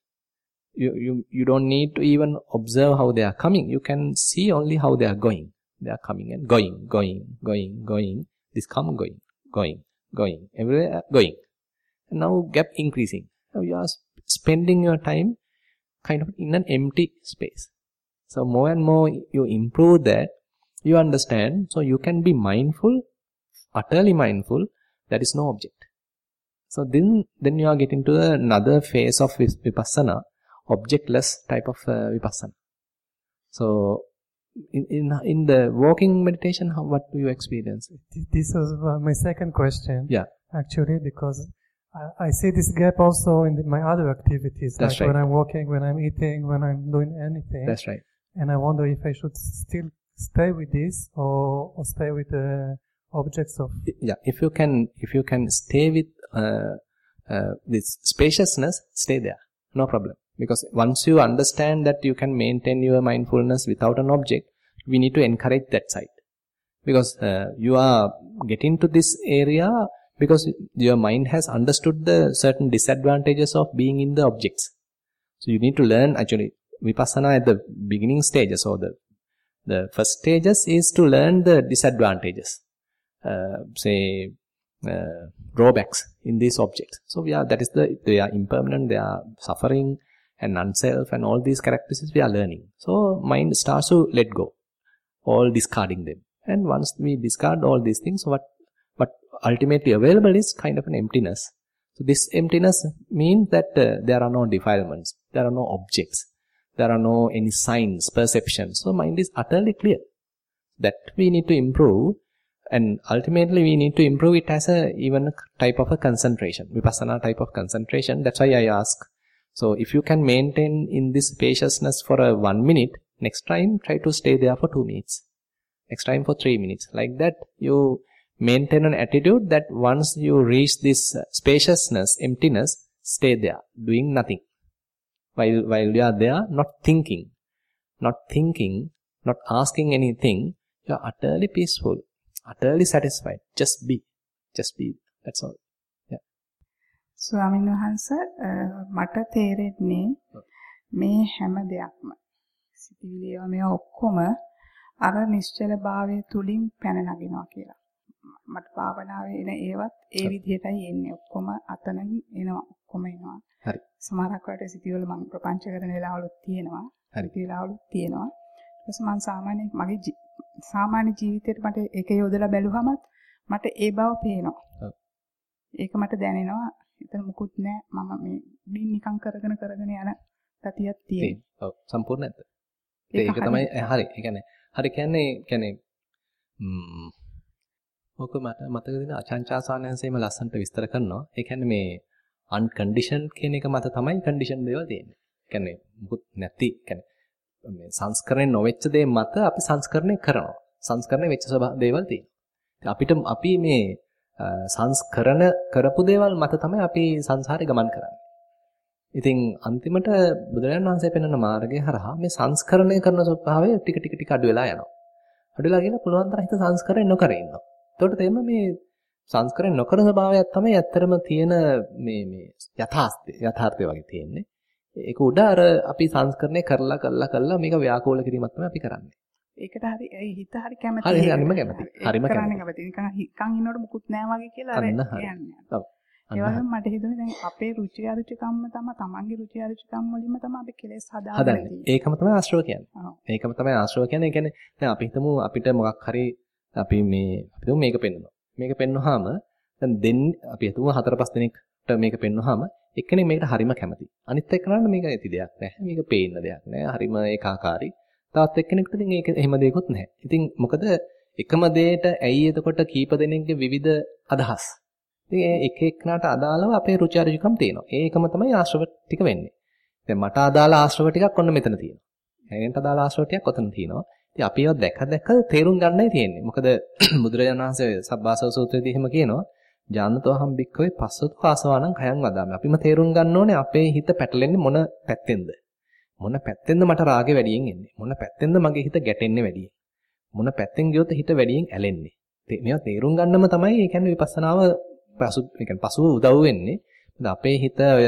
Speaker 1: You, you, you don't need to even observe how they are coming. You can see only how they are going. They are coming and going, going, going, going. This come, going, going, going, everywhere going. And now gap increasing. Now you are sp- spending your time kind of in an empty space. So more and more you improve that, you understand. So you can be mindful, utterly mindful. There is no object. So then, then you are getting to another phase of vipassana, objectless type of uh, vipassana. So in, in in the walking meditation, how what do you experience?
Speaker 4: This was uh, my second question.
Speaker 1: Yeah.
Speaker 4: Actually, because I, I see this gap also in the, my other activities,
Speaker 1: That's
Speaker 4: like when. I'm walking, when I'm eating, when I'm doing anything.
Speaker 1: That's right.
Speaker 4: And I wonder if I should still stay with this or, or stay with the objects of.
Speaker 1: Yeah, if you can, if you can stay with uh, uh, this spaciousness, stay there, no problem. Because once you understand that you can maintain your mindfulness without an object, we need to encourage that side. Because uh, you are getting to this area because your mind has understood the certain disadvantages of being in the objects. So you need to learn actually vipassana at the beginning stages or the the first stages is to learn the disadvantages, uh, say uh, drawbacks in these objects. So we are that is the they are impermanent, they are suffering and unself and all these characteristics we are learning. So mind starts to let go, all discarding them. And once we discard all these things, what what ultimately available is kind of an emptiness. So this emptiness means that uh, there are no defilements, there are no objects, there are no any signs, perceptions. So mind is utterly clear. That we need to improve and ultimately we need to improve it as a even type of a concentration, vipassana type of concentration. That's why I ask. So if you can maintain in this spaciousness for a one minute, next time try to stay there for two minutes. Next time for three minutes. Like that you maintain an attitude that once you reach this spaciousness, emptiness, stay there, doing nothing. While, while you are there, not thinking, not thinking, not asking anything, you are utterly peaceful, utterly satisfied. Just be, just be. That's all. Yeah.
Speaker 2: ස්වාමීන් වහන්ස මට තේරෙන්නේ මේ හැම දෙයක්ම සිතිවිලි ඒවා මේවා ඔක්කොම අර නිශ්චල භාවය තුලින් පැන නගිනවා කියලා. මට භාවනාවේ එන ඒවත් ඒ විදිහටයි එන්නේ. ඔක්කොම අතනින් එනවා. ඔක්කොම එනවා.
Speaker 1: හරි.
Speaker 2: සමහරක් වෙලාවට සිතිවිලි මම ප්‍රපංච කරන වෙලාවලුත් තියෙනවා.
Speaker 1: හරි.
Speaker 2: වෙලාවලුත් තියෙනවා. ඊට මම සාමාන්‍ය මගේ සාමාන්‍ය ජීවිතේට මට ඒක යොදලා බැලුවමත් මට ඒ බව පේනවා. ඒක මට දැනෙනවා. එතන මුකුත් නැහැ. මම මේ නිකන් කරගෙන කරගෙන යන ගතියක් තියෙනවා.
Speaker 1: ඔව් සම්පූර්ණ නැද්ද? ඒක තමයි හරි. ඒ කියන්නේ හරි කියන්නේ කියන්නේ ඕක මට මතක දෙන අචංචා සානංශයේම ලස්සනට විස්තර කරනවා. ඒ කියන්නේ මේ unconditioned කියන එක මත තමයි condition දේවල් තියෙන්නේ. කියන්නේ මුකුත් නැති කියන්නේ මේ සංස්කරණය නොවෙච්ච දේ මත අපි සංස්කරණය කරනවා. සංස්කරණය වෙච්ච දේවල් තියෙනවා. අපිට අපි මේ සංස්කරණ කරපු දේවල් මත තමයි අපි සංසාරේ ගමන් කරන්නේ. ඉතින් අන්තිමට බුදුරජාණන් වහන්සේ පෙන්වන මාර්ගය හරහා මේ සංස්කරණය කරන ස්වභාවය ටික ටික ටික අඩු වෙලා යනවා. අඩු වෙලා ගිහලා පුළුවන් තරම් හිත සංස්කරණය නොකර ඉන්නවා. එතකොට තේරෙනවා මේ සංස්කරණය නොකරන ස්වභාවයක් තමයි ඇත්තටම තියෙන මේ මේ යථාර්ථය යථාර්ථය වගේ තියෙන්නේ. ඒක උඩ අර අපි සංස්කරණය කරලා කරලා කරලා මේක ව්‍යාකූල කිරීමක් තමයි අපි කරන්නේ.
Speaker 2: ඒකට හරි ඒ හිත හරි කැමති.
Speaker 1: හරි හරිම කැමති. හරිම කැමති.
Speaker 2: නිකන් නිකන් ඉන්නකොට මුකුත් නැහැ වගේ කියලා අර
Speaker 1: යන්නේ.
Speaker 2: ඒ වගේම මට හිතුනේ දැන් අපේ රුචි අරුචිකම්ම තමයි තමන්ගේ රුචි අරුචිකම් වලින්ම තමයි අපි කෙලෙස් හදාගන්නේ.
Speaker 1: ඒකම තමයි ආශ්‍රව කියන්නේ. ඒකම තමයි ආශ්‍රව කියන්නේ. ඒ කියන්නේ දැන් අපි හිතමු අපිට මොකක් හරි අපි මේ අපි මේක පෙන්වනවා. මේක පෙන්වුවාම දැන් දෙන්න අපි හිතමු හතර පහ දිනකට මේක පෙන්වුවාම එක්කෙනෙක් මේකට හරිම කැමති. අනිත් එක්කනට මේක ඇති දෙයක් නැහැ. මේක පේන්න දෙයක් නැහැ. හරිම ඒකාකාරී. තවත් එක්කෙනෙකුට ඉතින් ඒක එහෙම දෙයක්වත් නැහැ. ඉතින් මොකද එකම දෙයට ඇයි එතකොට කීප දෙනෙක්ගේ විවිධ අදහස්. ඉතින් ඒ එක එක්කනට අදාළව අපේ රුචි අරුචිකම් තියෙනවා. ඒකම තමයි ආශ්‍රව ටික වෙන්නේ. දැන් මට අදාළ ආශ්‍රව ටිකක් ඔන්න මෙතන තියෙනවා. හැගෙනට අදාළ ආශ්‍රව ටිකක් ඔතන තියෙනවා. ඉතින් අපි ඒවා දැක දැක තේරුම් ගන්නයි තියෙන්නේ. මොකද <clears throat> බුදුරජාණන් වහන්සේ සබ්බාසව සූත්‍රයේදී එහෙම කියනවා. ජානතෝ හම් බික්කවේ පස්සතු ආසවාණං khයං වදාමි. අපිම තේරුම් ගන්න ඕනේ අපේ හිත පැටලෙන්නේ මොන පැත්තෙන්ද? මොන පැත්තෙන්ද මට රාගෙ වැඩියෙන් එන්නේ? මොන පැත්තෙන්ද මගේ හිත ගැටෙන්නේ වැඩියෙන්? මොන පැත්තෙන් ගියොත් හිත වැඩියෙන් ඇලෙන්නේ? මේවා තේරුම් ගන්නම තමයි ඒ කියන්නේ විපස්සනාව පසු ඒ කියන්නේ පසුව උදව් වෙන්නේ. අපේ හිත ඔය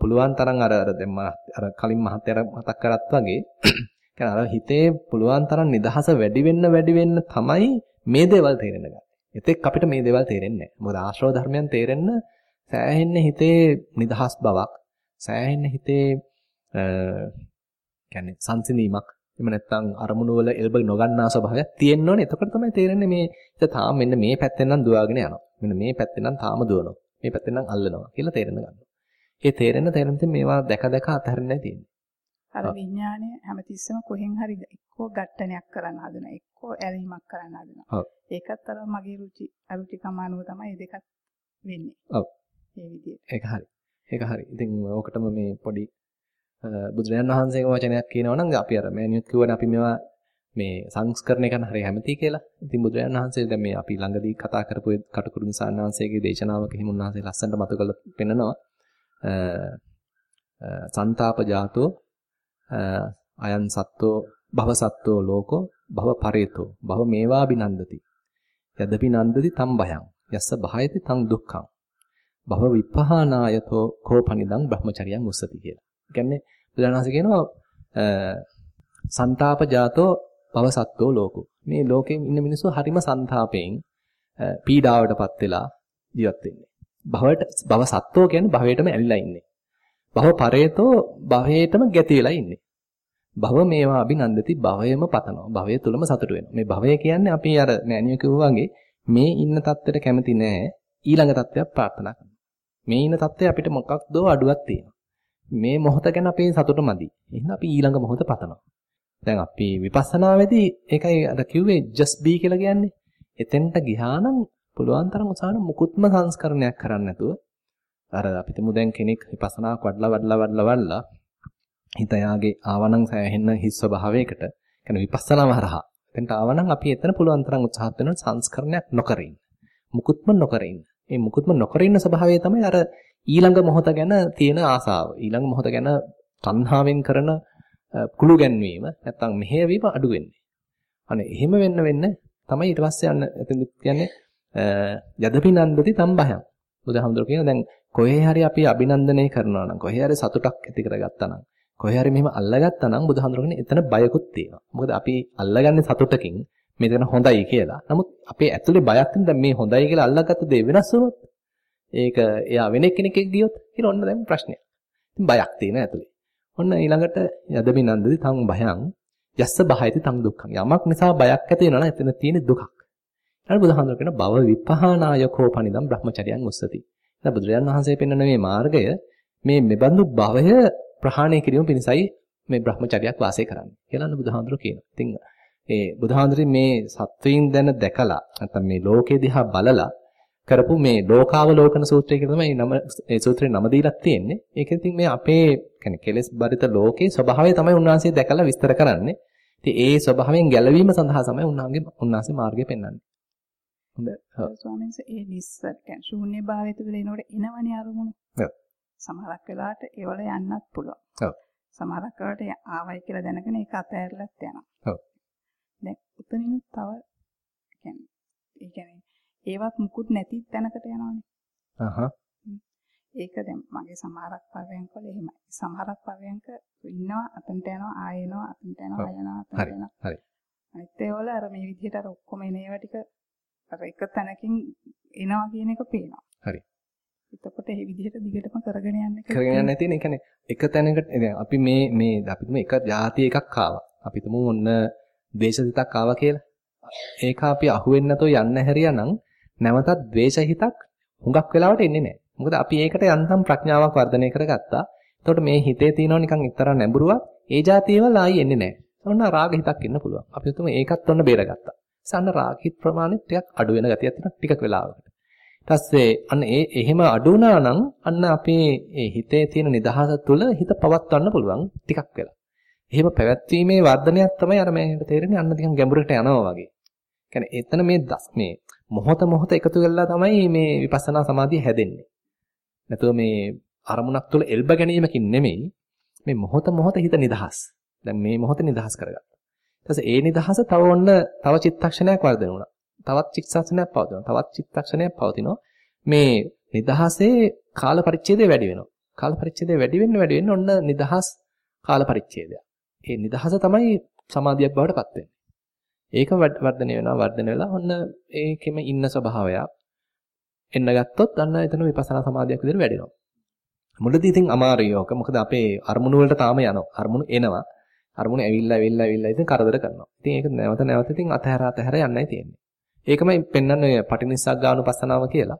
Speaker 1: පුළුවන් තරම් අර අර දැන් අර කලින් මහත්තයාට මතක් කරත් වගේ කියන්නේ අර හිතේ පුළුවන් තරම් නිදහස වැඩි වෙන්න වැඩි වෙන්න තමයි මේ දේවල් තේරෙන්න ගන්නේ. එතෙක් අපිට මේ දේවල් තේරෙන්නේ නැහැ. මොකද ආශ්‍රව ධර්මයන් තේරෙන්න සෑහෙන්න හිතේ නිදහස් බවක්, සෑහෙන්න හිතේ කියන්නේ සංසිඳීමක් එහෙම නැත්නම් අරමුණු වල එල්බ නොගන්නා ස්වභාවයක් තියෙන්න ඕනේ. එතකොට තමයි තේරෙන්නේ මේ හිත තාම මෙන්න මේ පැත්තෙන් නම් දුවගෙන යනවා. මෙන්න මේ පැත්තෙන් නම් තාම දුවනවා. මේ පැත්තෙන් නම් අල්ලනවා කියලා තේරෙන්න ගන්නවා. ඒ තේරෙන්න තේරෙන්න මේවා දැක දැක අතහරින්නයි තියෙන්නේ.
Speaker 2: අර විඥානය හැමතිස්සෙම කොහෙන් හරි එක්කෝ ගැටණයක් කරන්න හදනවා. එක්කෝ ඇලීමක් කරන්න හදනවා. ඒකත් අර මගේ රුචි අරුචිකම අනුව තමයි දෙකත් වෙන්නේ.
Speaker 1: ඔව්.
Speaker 2: ඒ විදිහට.
Speaker 1: ඒක හරි. ඒක හරි. ඉතින් ඕකටම මේ පොඩි බුදුරජාණන් වහන්සේගේ වචනයක් කියනවා නම් අපි අර මෑනියුත් කිව්වනේ අපි මේවා මේ සංස්කරණය කරන හරිය හැමතියි කියලා. ඉතින් බුදුරජාණන් වහන්සේ දැන් මේ අපි ළඟදී කතා කරපු කටුකුරුන් සාන්නාංශයේ දේශනාවක හිම උන්වහන්සේ ලස්සනට මතු කරලා පෙන්නනවා. සන්තාප ජාතෝ අයන් සත්වෝ භව සත්වෝ ලෝකෝ භව පරේතෝ භව මේවා බිනන්දති යදපි නන්දති තම් භයං යස්ස භායති තං දුක්ඛං භව විපහානායතෝ කෝපනිදං බ්‍රහ්මචරියං උස්සති කියලා. ඒ කියන්නේ බුදුරණාහි කියනවා සන්තාප ජාතෝ භව සත්වෝ ලෝකෝ. මේ ලෝකේ ඉන්න මිනිස්සු හරිම සන්තාපයෙන් පීඩාවටපත් වෙලා ජීවත් වෙන්නේ. භවට භව සත්වෝ කියන්නේ භවයටම ඇලිලා ඉන්නේ. භව පරේතෝ භවයේටම ගැති වෙලා ඉන්නේ. භව මේවා අභිනන්දති භවයම පතනවා. භවය තුලම සතුට වෙනවා. මේ භවය කියන්නේ අපි අර මෑණියෝ කිව්වා වගේ මේ ඉන්න தත්ත්වයට කැමති නැහැ. ඊළඟ தත්ත්වයක් ප්‍රාර්ථනා කරනවා. මේ ඉන්න தත්ත්වය අපිට මොකක් දෝ අඩුවක් තියෙනවා. මේ මොහොත ගැන අපේ සතුට මදි. එහෙනම් අපි ඊළඟ මොහොත පතනවා. දැන් අපි විපස්සනාවේදී ඒකයි අර කිව්වේ just be කියලා කියන්නේ. එතෙන්ට ගියානම් පුළුවන් තරම් උසාන මුකුත්ම සංස්කරණයක් කරන්න නැතුව අර අපි තුමු දැන් කෙනෙක් විපස්සනාවක් වඩලා වඩලා වඩලා වඩලා හිත යාගේ ආවනම් සෑහෙන්න හිස් ස්වභාවයකට කියන්නේ විපස්සනාව හරහා එතෙන්ට ආවනම් අපි එතන පුළුවන් තරම් උත්සාහත් වෙනවා සංස්කරණයක් නොකර ඉන්න. මුකුත්ම නොකර ඉන්න. මේ මුකුත්ම නොකර ඉන්න ස්වභාවය තමයි අර ඊළඟ මොහොත ගැන තියෙන ආසාව. ඊළඟ මොහොත ගැන තණ්හාවෙන් කරන කුළු ගැන්වීම නැත්තම් මෙහෙයවීම අඩු වෙන්නේ. අනේ එහෙම වෙන්න වෙන්න තමයි ඊට පස්සේ යන්න එතන කියන්නේ යදපි නන්දති තම්බහයන්. බුදුහාමුදුරු කියන දැන් කොහේ හරි අපි අභිනන්දනය කරනවා නම් කොහේ හරි සතුටක් ඇති කරගත්තා නම් කොහේ හරි මෙහෙම අල්ලගත්තා නම් බුදුහාමුදුරු කියන්නේ එතන බයකුත් තියෙනවා. මොකද අපි අල්ලගන්නේ සතුටකින් මෙතන හොඳයි කියලා. නමුත් අපේ ඇතුලේ බයක් තියෙන දැන් මේ හොඳයි කියලා අල්ලගත්ත දේ වෙනස් වුණොත් ඒක එයා වෙන කෙනෙක් ගියොත් කියලා ඔන්න දැන් ප්‍රශ්නයක්. ඉතින් බයක් තියෙන ඇතුලේ. ඔන්න ඊළඟට යදමි නන්දති තං භයං යස්ස බහයති තං දුක්ඛං. යමක් නිසා බයක් ඇති වෙනවා නම් එතන තියෙන දුකක්. ඊළඟ බුදුහාමුදුර කියන භව විපහානායකෝ පනිදම් බ්‍රහ්මචර්යයන් උස්සති. දැන් බුදුරජාන් වහන්සේ පෙන්වන මේ මාර්ගය මේ මෙබඳු භවය ප්‍රහාණය කිරීම පිණිසයි මේ බ්‍රහ්මචර්යයක් වාසය කරන්නේ. කියලා බුදුහාමුදුර කියනවා. ඉතින් ඒ බුදුහාඳුරින් මේ සත්වයින් දැන දැකලා නැත්නම් මේ ලෝකේ දිහා බලලා කරපු මේ ලෝකාවලෝකන සූත්‍රය කියලා තමයි නම ඒ සූත්‍රේ නම දීලා තියෙන්නේ. ඒක ඉතින් මේ අපේ කියන්නේ කෙලෙස් බරිත ලෝකේ ස්වභාවය තමයි උන්වහන්සේ දැකලා විස්තර කරන්නේ. ඉතින් ඒ ස්වභාවයෙන් ගැලවීම සඳහා තමයි උන්වහන්සේ උන්වහන්සේ මාර්ගය පෙන්වන්නේ.
Speaker 2: හොඳ. ස්වාමීන් වහන්සේ ඒ නිස්සර් කියන්නේ ශූන්‍ය භාවය තුළ එනකොට එනවනේ අරමුණු.
Speaker 1: ඔව්.
Speaker 2: සමහරක් වෙලාවට ඒවල යන්නත් පුළුවන්.
Speaker 1: ඔව්.
Speaker 2: සමහරක් වෙලාවට ආවයි කියලා දැනගෙන ඒක අතහැරලත් යනවා.
Speaker 1: ඔව්.
Speaker 2: දැන් උතනින් තව කියන්නේ ඒ කියන්නේ ඒවත් මුකුත් නැති තැනකට යනවානේ.
Speaker 1: අහහ.
Speaker 2: ඒක දැන් මගේ සමහරක් පරයන්ක වල එහෙමයි. සමහරක් පරයන්ක ඉන්නවා අතන්ට යනවා ආය එනවා අතන්ට යනවා ආය යනවා අතන්ට යනවා.
Speaker 1: හරි.
Speaker 2: අනිත් ඒවල අර මේ විදිහට අර ඔක්කොම එන ඒවා ටික අර එක තැනකින් එනවා කියන එක පේනවා.
Speaker 1: හරි.
Speaker 2: එතකොට මේ විදිහට දිගටම කරගෙන යන්න
Speaker 1: කරගෙන යන්න තියෙන. ඒ කියන්නේ එක තැනකට දැන් අපි මේ මේ අපි තුමු එක જાති එකක් ආවා. අපි තුමු ඔන්න ද්වේෂසිතක් ආවා කියලා. ඒක අපි අහුවෙන්නේ නැතෝ යන්න හැරියානම් නැවතත් ද්වේෂ හිතක් හුඟක් වෙලාවට එන්නේ නැහැ. මොකද අපි ඒකට යන්තම් ප්‍රඥාවක් වර්ධනය කරගත්තා. එතකොට මේ හිතේ තියෙනවා නිකන් එක්තරා නැඹුරුවක්. ඒ જાතියවල ආයි එන්නේ නැහැ. ඔන්න රාග හිතක් එන්න පුළුවන්. අපි හිතමු ඒකත් ඔන්න බේරගත්තා. සන්න රාග හිත ප්‍රමාණය ටිකක් අඩු වෙන ගතියක් තියෙනවා ටිකක් වෙලාවකට. ඊට පස්සේ අන්න ඒ එහෙම අඩු වුණා නම් අන්න අපේ ඒ හිතේ තියෙන නිදහස තුළ හිත පවත්වන්න පුළුවන් ටිකක් වෙලා. එහෙම පැවැත්වීමේ වර්ධනයක් තමයි අර මේකට තේරෙන්නේ අන්න ටිකක් ගැඹුරට යනවා වගේ. කියන්නේ එතන මේ මේ මොහොත මොහොත එකතු වෙලා තමයි මේ විපස්සනා සමාධිය හැදෙන්නේ. නැතුව මේ අරමුණක් තුළ එල්බ ගැනීමකින් නෙමෙයි මේ මොහොත මොහොත හිත නිදහස්. දැන් මේ මොහොත නිදහස් කරගත්තා. ඊට ඒ නිදහස තව ඔන්න තව චිත්තක්ෂණයක් වර්ධනය වුණා. තවත් චිත්තක්ෂණයක් පවතිනවා. තවත් චිත්තක්ෂණයක් පවතිනවා. මේ නිදහසේ කාල පරිච්ඡේදය වැඩි වෙනවා. කාල පරිච්ඡේදය වැඩි වෙන්න වැඩි වෙන්න ඔන්න නිදහස් කාල පරිච්ඡේදයක්. ඒ නිදහස තමයි සමාධියක් බවට පත් වෙන්නේ. ඒක වර්ධනය වෙනවා වර්ධනය වෙලා ඔන්න ඒකෙම ඉන්න ස්වභාවයක් එන්න ගත්තොත් අන්න එතන විපස්සනා සමාධියක් විදිහට වැඩෙනවා. මුලදී ඉතින් අමාරුයි ඕක. මොකද අපේ අරමුණු වලට තාම යනවා. අරමුණු එනවා. අරමුණු ඇවිල්ලා ඇවිල්ලා ඇවිල්ලා ඉතින් කරදර කරනවා. ඉතින් ඒක නැවත නැවත ඉතින් අතහැර අතහැර යන්නයි තියෙන්නේ. ඒකමයි පෙන්වන්නේ ඔය පටිනිස්සග්ගානුපස්සනාව කියලා.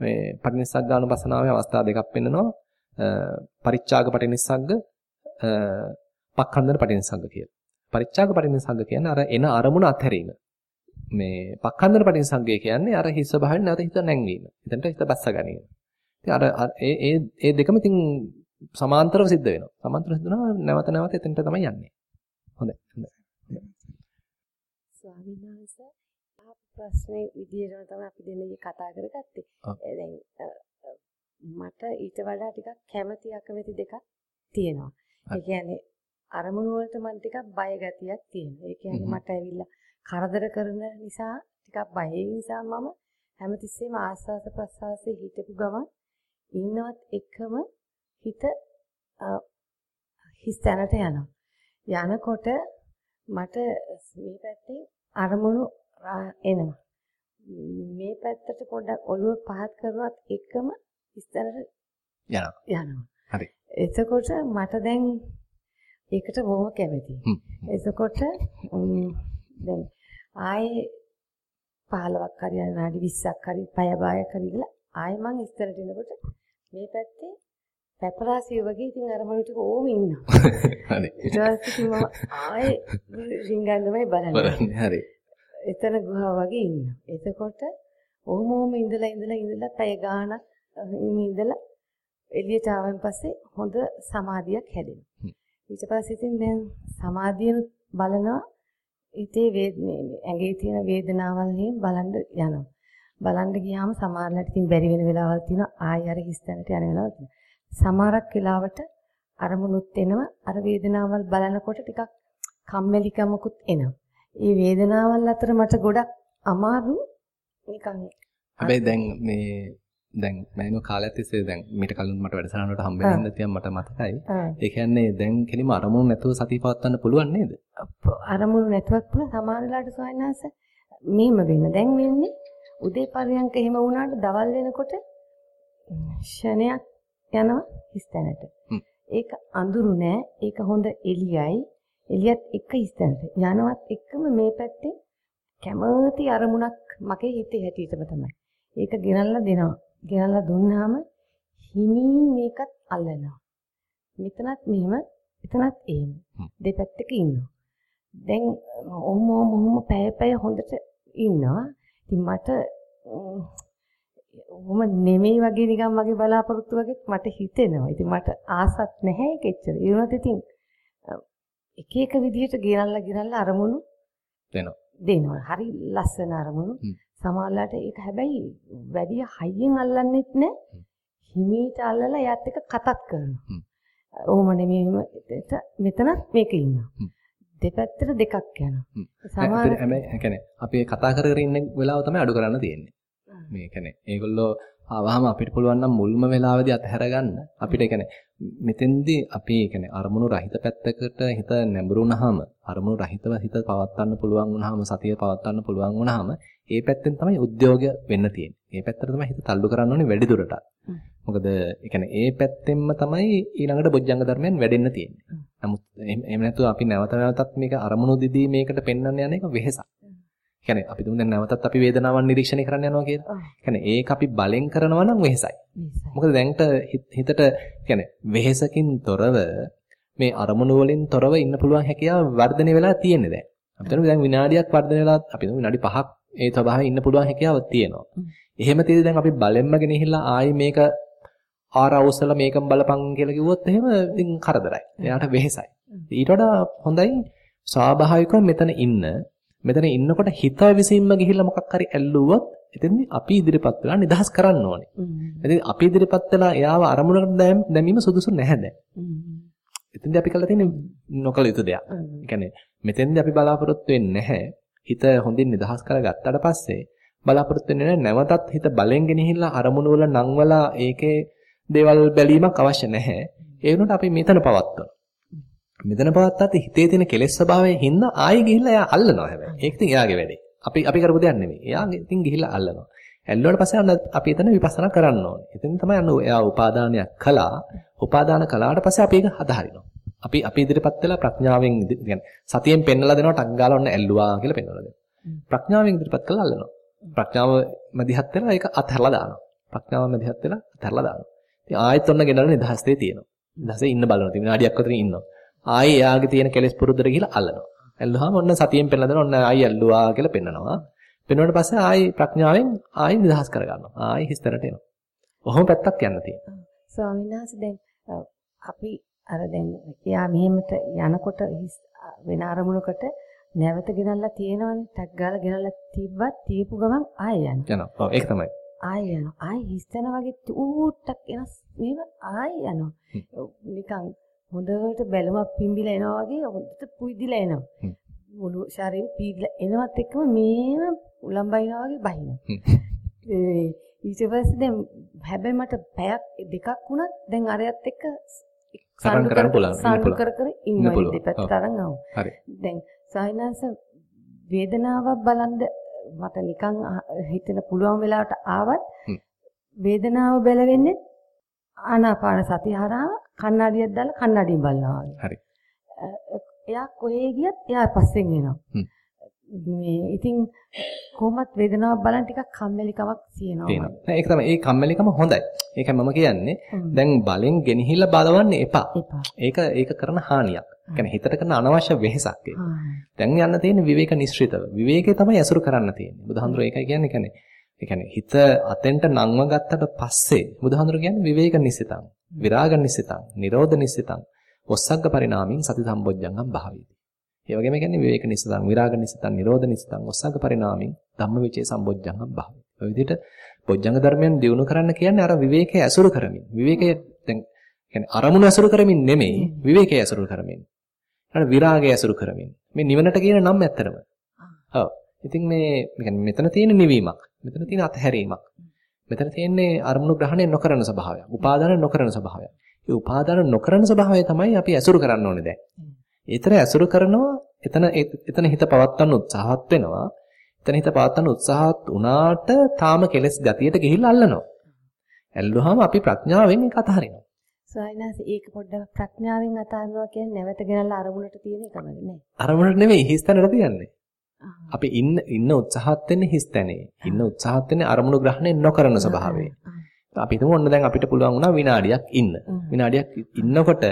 Speaker 1: මේ පටිනිස්සග්ගානුපස්සනාවේ අවස්ථා දෙකක් පෙන්නනවා. පරිච්ඡාග පටිනිස්සග්ග පක්ඛන්දන පටිනිස්සග්ග කියලා. පරිච්ඡාග පටිනිස්සග්ග කියන්නේ අර එන අරමුණ අත්හැරීම. මේ පක්ඛන්දන පටිනිස්සග්ගය කියන්නේ අර හිස් ස්වභාවයෙන් නැවත හිත නැංවීම. එතනට හිත බස්ස ගැනීම. ඉතින් අර ඒ ඒ ඒ දෙකම ඉතින් සමාන්තරව සිද්ධ වෙනවා. සමාන්තරව සිද්ධ වෙනවා නැවත නැවත එතනට තමයි යන්නේ. හොඳයි. හොඳයි.
Speaker 5: ස්වාමීන් වහන්සේ ආ ප්‍රශ්නේ විදියට තමයි අපි දෙන්නේ කතා කරගත්තේ. දැන් මට ඊට වඩා ටිකක් කැමැති අකමැති දෙකක් තියෙනවා. ඒ කියන්නේ අරමුණු වලට මම ටිකක් බය ගතියක් තියෙනවා. ඒ කියන්නේ මට ඇවිල්ලා කරදර කරන නිසා ටිකක් බය නිසා මම හැමතිස්සෙම ආස්වාස ප්‍රසවාසයේ හිටපු ගමන් ඉන්නවත් එකම හිත හිස් තැනට යනවා. යනකොට මට මේ පැත්තෙන් අරමුණු එනවා. මේ පැත්තට පොඩ්ඩක් ඔළුව පහත් කරුවත් එකම හිස් තැනට
Speaker 1: යනවා.
Speaker 5: යනවා.
Speaker 1: හරි.
Speaker 5: එතකොට මට දැන් ඒකට බොහොම කැමතියි. එතකොට දැන් ආයේ 15ක් හරි විනාඩි 20ක් හරි පැය හරි ඉඳලා ආයෙ මං ඉස්සරට එනකොට මේ පැත්තේ පැපරාසිය වගේ ඉතින් අර මනුට ඕම ඉන්නවා. <laughs>
Speaker 1: හරි.
Speaker 5: ඊට පස්සේ මම ආයෙ රින්ගන්නමයි බලන්නේ.
Speaker 1: බලන්නේ හරි.
Speaker 5: එතන ගුහාව වගේ ඉන්නවා. එතකොට ඔහොම ඔහොම ඉඳලා ඉඳලා ඉඳලා පැය ගාණක් ඉඳලා එළියට ආවන් පස්සේ හොඳ සමාධියක් හැදෙනවා. ඊට පස්සේ ඉතින් දැන් සමාධියන බලනවා හිතේ වේදනේ ඇඟේ තියෙන වේදනාවල් හිම බලන්න යනවා. බලන්න ගියාම සමහරවිට ඉතින් බැරි වෙන වෙලාවල් තියෙනවා ආයෙ අර හිස්තැනට යන වෙලාවල් තියෙනවා. සමහරක් වෙලාවට අරමුණුත් එනවා අර වේදනාවල් බලනකොට ටිකක් කම්මැලිකමකුත් එනවා. ඒ වේදනාවල් අතර මට ගොඩක් අමාරු නිකන්
Speaker 1: හැබැයි දැන් මේ දැන් මම කාලයක් තිස්සේ දැන් මීට කලින් මට වැඩසටහනකට හම්බෙන්න තියන් මට මතකයි. ඒ කියන්නේ දැන් කෙලිම අරමුණු නැතුව සතිය පවත්වන්න පුළුවන් නේද?
Speaker 5: අරමුණු නැතුවත් පුළුවන් සමහර වෙලාවට සොයනාස මෙහෙම වෙන්න. දැන් වෙන්නේ උදේ පරියන්ක එහෙම වුණාට දවල් වෙනකොට ෂණයක් යනවා හිස්තැනට. ඒක අඳුරු නෑ. ඒක හොඳ එළියයි. එළියත් එක හිස්තැනට. යනවත් එක්කම මේ පැත්තේ කැමති අරමුණක් මගේ හිතේ හැටියටම තමයි. ඒක ගෙනල්ලා දෙනවා. ගෙනල්ලා දුන්නාම හිමින් මේකත් අල්ලනවා. මෙතනත් මෙහෙම, එතනත් එහෙම. දෙපැත්තක ඉන්නවා. දැන් ඔහොම ඔහොම පැය පැය හොඳට ඉන්නවා. ඉතින් මට ඔහොම නෙමෙයි වගේ නිකන් මගේ බලාපොරොත්තු වගේ මට හිතෙනවා. ඉතින් මට ආසත් නැහැ ඒක එච්චර. ඒ වුණත් ඉතින් එක එක විදිහට ගෙනල්ලා ගෙනල්ලා අරමුණු
Speaker 1: දෙනවා.
Speaker 5: දෙනවා. හරි ලස්සන අරමුණු. සමහරලාට ඒක හැබැයි වැඩි හයියෙන් අල්ලන්නෙත් නෑ. හිමීට අල්ලලා එයාත් එක්ක කතාත් කරනවා. ඕම නෙමෙයි මෙතනත් මේක ඉන්නවා. දෙපැත්තට දෙකක් යනවා.
Speaker 1: සමහර හැබැයි කියන්නේ අපි කතා කර කර ඉන්න වෙලාව තමයි අඩු කරන්න තියෙන්නේ. මේ කියන්නේ ඒගොල්ලෝ ආවහම අපිට පුළුවන් නම් මුල්ම වෙලාවේදී අතහැර ගන්න අපිට කියන්නේ මෙතෙන්දී අපි කියන්නේ අරමුණු රහිත පැත්තකට හිත නැඹුරුනහම අරමුණු රහිතව හිත පවත්වන්න පුළුවන් වුණාම සතිය පවත්වන්න පුළුවන් වුණාම ඒ පැත්තෙන් තමයි උද්‍යෝගය වෙන්න තියෙන්නේ. ඒ පැත්තට තමයි හිත තල්ලු කරන්න ඕනේ වැඩි දුරට. මොකද ඒ පැත්තෙන්ම තමයි ඊළඟට බොජ්ජංග ධර්මයන් වැඩෙන්න තියෙන්නේ. නමුත් එහෙම නැතුව අපි නැවත නැවතත් මේක අරමුණු දිදී මේකට පෙන්වන්න යන එක වෙහෙසක්. කියන්නේ අපි දුන්න නැවතත් අපි වේදනාවන් නිරීක්ෂණය කරන්න යනවා කියලා. කියන්නේ ඒක අපි බලෙන් කරනවා නම් වෙහෙසයි. මොකද දැන්ට හිතට කියන්නේ වෙහෙසකින් තොරව මේ අරමුණු වලින් තොරව ඉන්න පුළුවන් හැකියාව වර්ධනය වෙලා තියෙන්නේ දැන්. අපි හිතමු දැන් විනාඩියක් වර්ධනය වෙලා අපි හිතමු විනාඩි 5ක් ඒ ස්වභාවයෙන් ඉන්න පුළුවන් හැකියාවක් තියෙනවා. එහෙම තියෙදි දැන් අපි බලෙන්ම ගෙනහිල්ලා ආයි මේක ආරවුසල මේකම බලපං කියලා කිව්වොත් එහෙම ඉතින් කරදරයි. එයාට වෙහෙසයි. ඊට වඩා හොඳයි ස්වාභාවිකව මෙතන ඉන්න මෙතන ඉන්නකොට හිත විසින්ම ගිහිල්ලා මොකක් හරි ඇල්ලුවොත් එතෙන්දී අපි ඉදිරිපත් වෙලා නිදහස් කරන්න ඕනේ. ඉතින් අපි ඉදිරිපත් වෙලා එයාව අරමුණකට දැමීම සුදුසු නැහැ දැන්. එතෙන්දී අපි කළා තියෙන්නේ නොකල යුතු දෙයක්. ඒ කියන්නේ මෙතෙන්දී අපි බලාපොරොත්තු වෙන්නේ නැහැ. හිත හොඳින් නිදහස් කරගත්තාට පස්සේ බලාපොරොත්තු වෙන්නේ නැවතත් හිත බලෙන් ගෙනහිල්ලා අරමුණු වල නංවලා ඒකේ දේවල් බැලීමක් අවශ්‍ය නැහැ. ඒ වුණාට අපි මෙතන පවත්වනවා. මෙතන පවත්තත් හිතේ තියෙන කෙලෙස් ස්වභාවයෙන් හින්දා ආයෙ ගිහිල්ලා එයා අල්ලනවා හැබැයි. ඒක ඉතින් එයාගේ වැඩේ. අපි අපි කරපු දෙයක් නෙමෙයි. එයා ඉතින් ගිහිල්ලා අල්ලනවා. ඇල්ලුවාට පස්සේ අන්න අපි එතන විපස්සනා කරන්න ඕනේ. එතෙන් තමයි අන්න එයා උපාදානයක් කළා. උපාදාන කළාට පස්සේ අපි ඒක හදාහරිනවා. අපි අපි ඉදිරිපත් වෙලා ප්‍රඥාවෙන් කියන්නේ සතියෙන් පෙන්නලා දෙනවා ටක් ගාලා ඔන්න ඇල්ලුවා කියලා පෙන්නලා දෙනවා. ප්‍රඥාවෙන් ඉදිරිපත් කළා අල්ලනවා. ප්‍රඥාව මැදිහත් වෙලා ඒක අත්හැරලා දානවා. ප්‍රඥාව මැදිහත් වෙලා අත්හැරලා දානවා. ඉතින් ආයෙත් ඔන්න ගෙනල්ලා නිදහස්තේ තියෙනවා. නිදහසේ ඉන්න බලනවා. ඉතින් විනාඩියක් අතරින් ඉන්නවා. ආයෙ එයාගේ තියෙන කෙලෙස් පුරුද්දට ගිහලා අල්ලනවා. ඇල්ලුවාම ඔන්න සතියෙන් පෙන්නලා දෙනවා. ඔන්න ආයෙ ඇල්ලුවා කියලා පෙන්නනවා. පෙන්වුවට පස්සේ ආයෙ ප්‍රඥාවෙන් ආයෙ නිදහස් කරගන්නවා. ආයෙ හිස්තරට එනවා. ඔහොම පැත්තක් යන්න තියෙනවා.
Speaker 5: ස්වාමීන් වහන්සේ දැන් අපි අර දැන් එයා මෙහෙමට යනකොට වෙන අරමුණකට නැවත ගෙනල්ලා තියෙනවනේ ටක් ගාලා ගෙනල්ලා තිබ්බත් තියපු ගමන් ආයෙ යනවා.
Speaker 1: යනවා. ඔව් ඒක තමයි.
Speaker 5: ආයෙ යනවා. ආයෙ හිස්තන වගේ ඌට්ටක් එනස් මේව ආයෙ යනවා. නිකන් හොඳට බැලුමක් පිම්බිලා එනවා වගේ හොඳට පුයිදිලා එනවා. මුළු ශරීරෙ පීඩලා එනවත් එක්කම මේම උලම්බයිනවා වගේ බහිනවා. ඊට පස්සේ දැන් හැබැයි මට පැයක් දෙකක් වුණත් දැන් අරයත් එක්ක
Speaker 1: සරන් කරන්න පුළුවන්.
Speaker 5: සාන්දු කර කර ඉන්නවා දෙපැත්තට අරන් ආව.
Speaker 1: හරි.
Speaker 5: දැන් සායනාස වේදනාවක් බලන්ද මට නිකන් හිතෙන පුළුවන් වෙලාවට ආවත් වේදනාව බැලවෙන්නේ ආනාපාන සතිය හරහා කන්නඩියක් දාලා කන්නඩියෙන් බලනවා.
Speaker 1: හරි.
Speaker 5: එයා කොහේ ගියත් එයා පස්සෙන් එනවා. මේ ඉතින් කොහොමත් වේදනාවක් බලන් ටිකක් කම්මැලිකමක් තියෙනවා.
Speaker 1: තියෙනවා. ඒක තමයි. ඒ කම්මැලිකම හොඳයි. ඒකයි මම කියන්නේ. දැන් බලෙන් ගෙනහිලා බලවන්න එපා. ඒක ඒක කරන හානියක්. කියන්නේ හිතට කරන අනවශ්‍ය වෙහෙසක් ඒක. දැන් යන්න තියෙන්නේ විවේක නිශ්චිතව. විවේකේ තමයි අසුරු කරන්න තියෙන්නේ. බුදුහාමුදුරුවෝ ඒකයි කියන්නේ. කියන්නේ ඒ කියන්නේ හිත අතෙන්ට නංව ගත්තට පස්සේ බුදුහාමුදුරුවෝ කියන්නේ විවේක නිශ්චිතං, විරාග නිශ්චිතං, නිරෝධ නිශ්චිතං, ඔස්සග්ග පරිණාමින් සති සම්බොජ්ජංගම් භාවීති. ඒ වගේම කියන්නේ විවේක නිස්සතං විරාග නිස්සතං නිරෝධ නිස්සතං ඔස්සග්ග පරිණාමින් ධම්මවිචේ සම්බොජ්ජංගම් භාවය. ඔය විදිහට බොජ්ජංග ධර්මයන් දියුණු කරන්න කියන්නේ අර විවේකයේ ඇසුරු කරමින්. විවේකයේ දැන් කියන්නේ අරමුණ ඇසුරු කරමින් නෙමෙයි විවේකයේ ඇසුරු කරමින්. අර විරාගය ඇසුරු කරමින්. මේ නිවනට කියන නම් ඇත්තරම. ඔව්. ඉතින් මේ මෙතන තියෙන නිවීමක්. මෙතන තියෙන අතහැරීමක්. මෙතන තියෙන්නේ අරමුණු ග්‍රහණය නොකරන ස්වභාවයක්. උපාදාන නොකරන ස්වභාවයක්. ඒ උපාදාන නොකරන ස්වභාවය තමයි අපි ඇසුරු කරන්න ඕනේ දැන්. ඒතර ඇසුරු කරනවා එතන එතන හිත පවත්වන්න උත්සාහත් වෙනවා. එතන හිත පවත්වන්න උත්සාහත් වුණාට තාම කෙලස් ගතියට ගිහිල්ලා අල්ලනවා. ඇල්ලුවාම අපි ප්‍රඥාවෙන් ඒක අතහරිනවා.
Speaker 5: සායනාස ඒක පොඩ්ඩක් ප්‍රඥාවෙන් අතහරිනවා කියන්නේ නැවත ගෙනල්ලා අරමුණට තියෙන එකමද නේ?
Speaker 1: අරමුණට නෙමෙයි හිස්තැනට තියන්නේ. අපි ඉන්න ඉන්න උත්සාහත් වෙන්නේ හිස්තැනේ. ඉන්න උත්සාහත් වෙන්නේ අරමුණු ග්‍රහණය නොකරන ස්වභාවයේ. අපි හිතමු ඔන්න දැන් අපිට පුළුවන් වුණා විනාඩියක් ඉන්න. විනාඩියක් ඉන්නකොට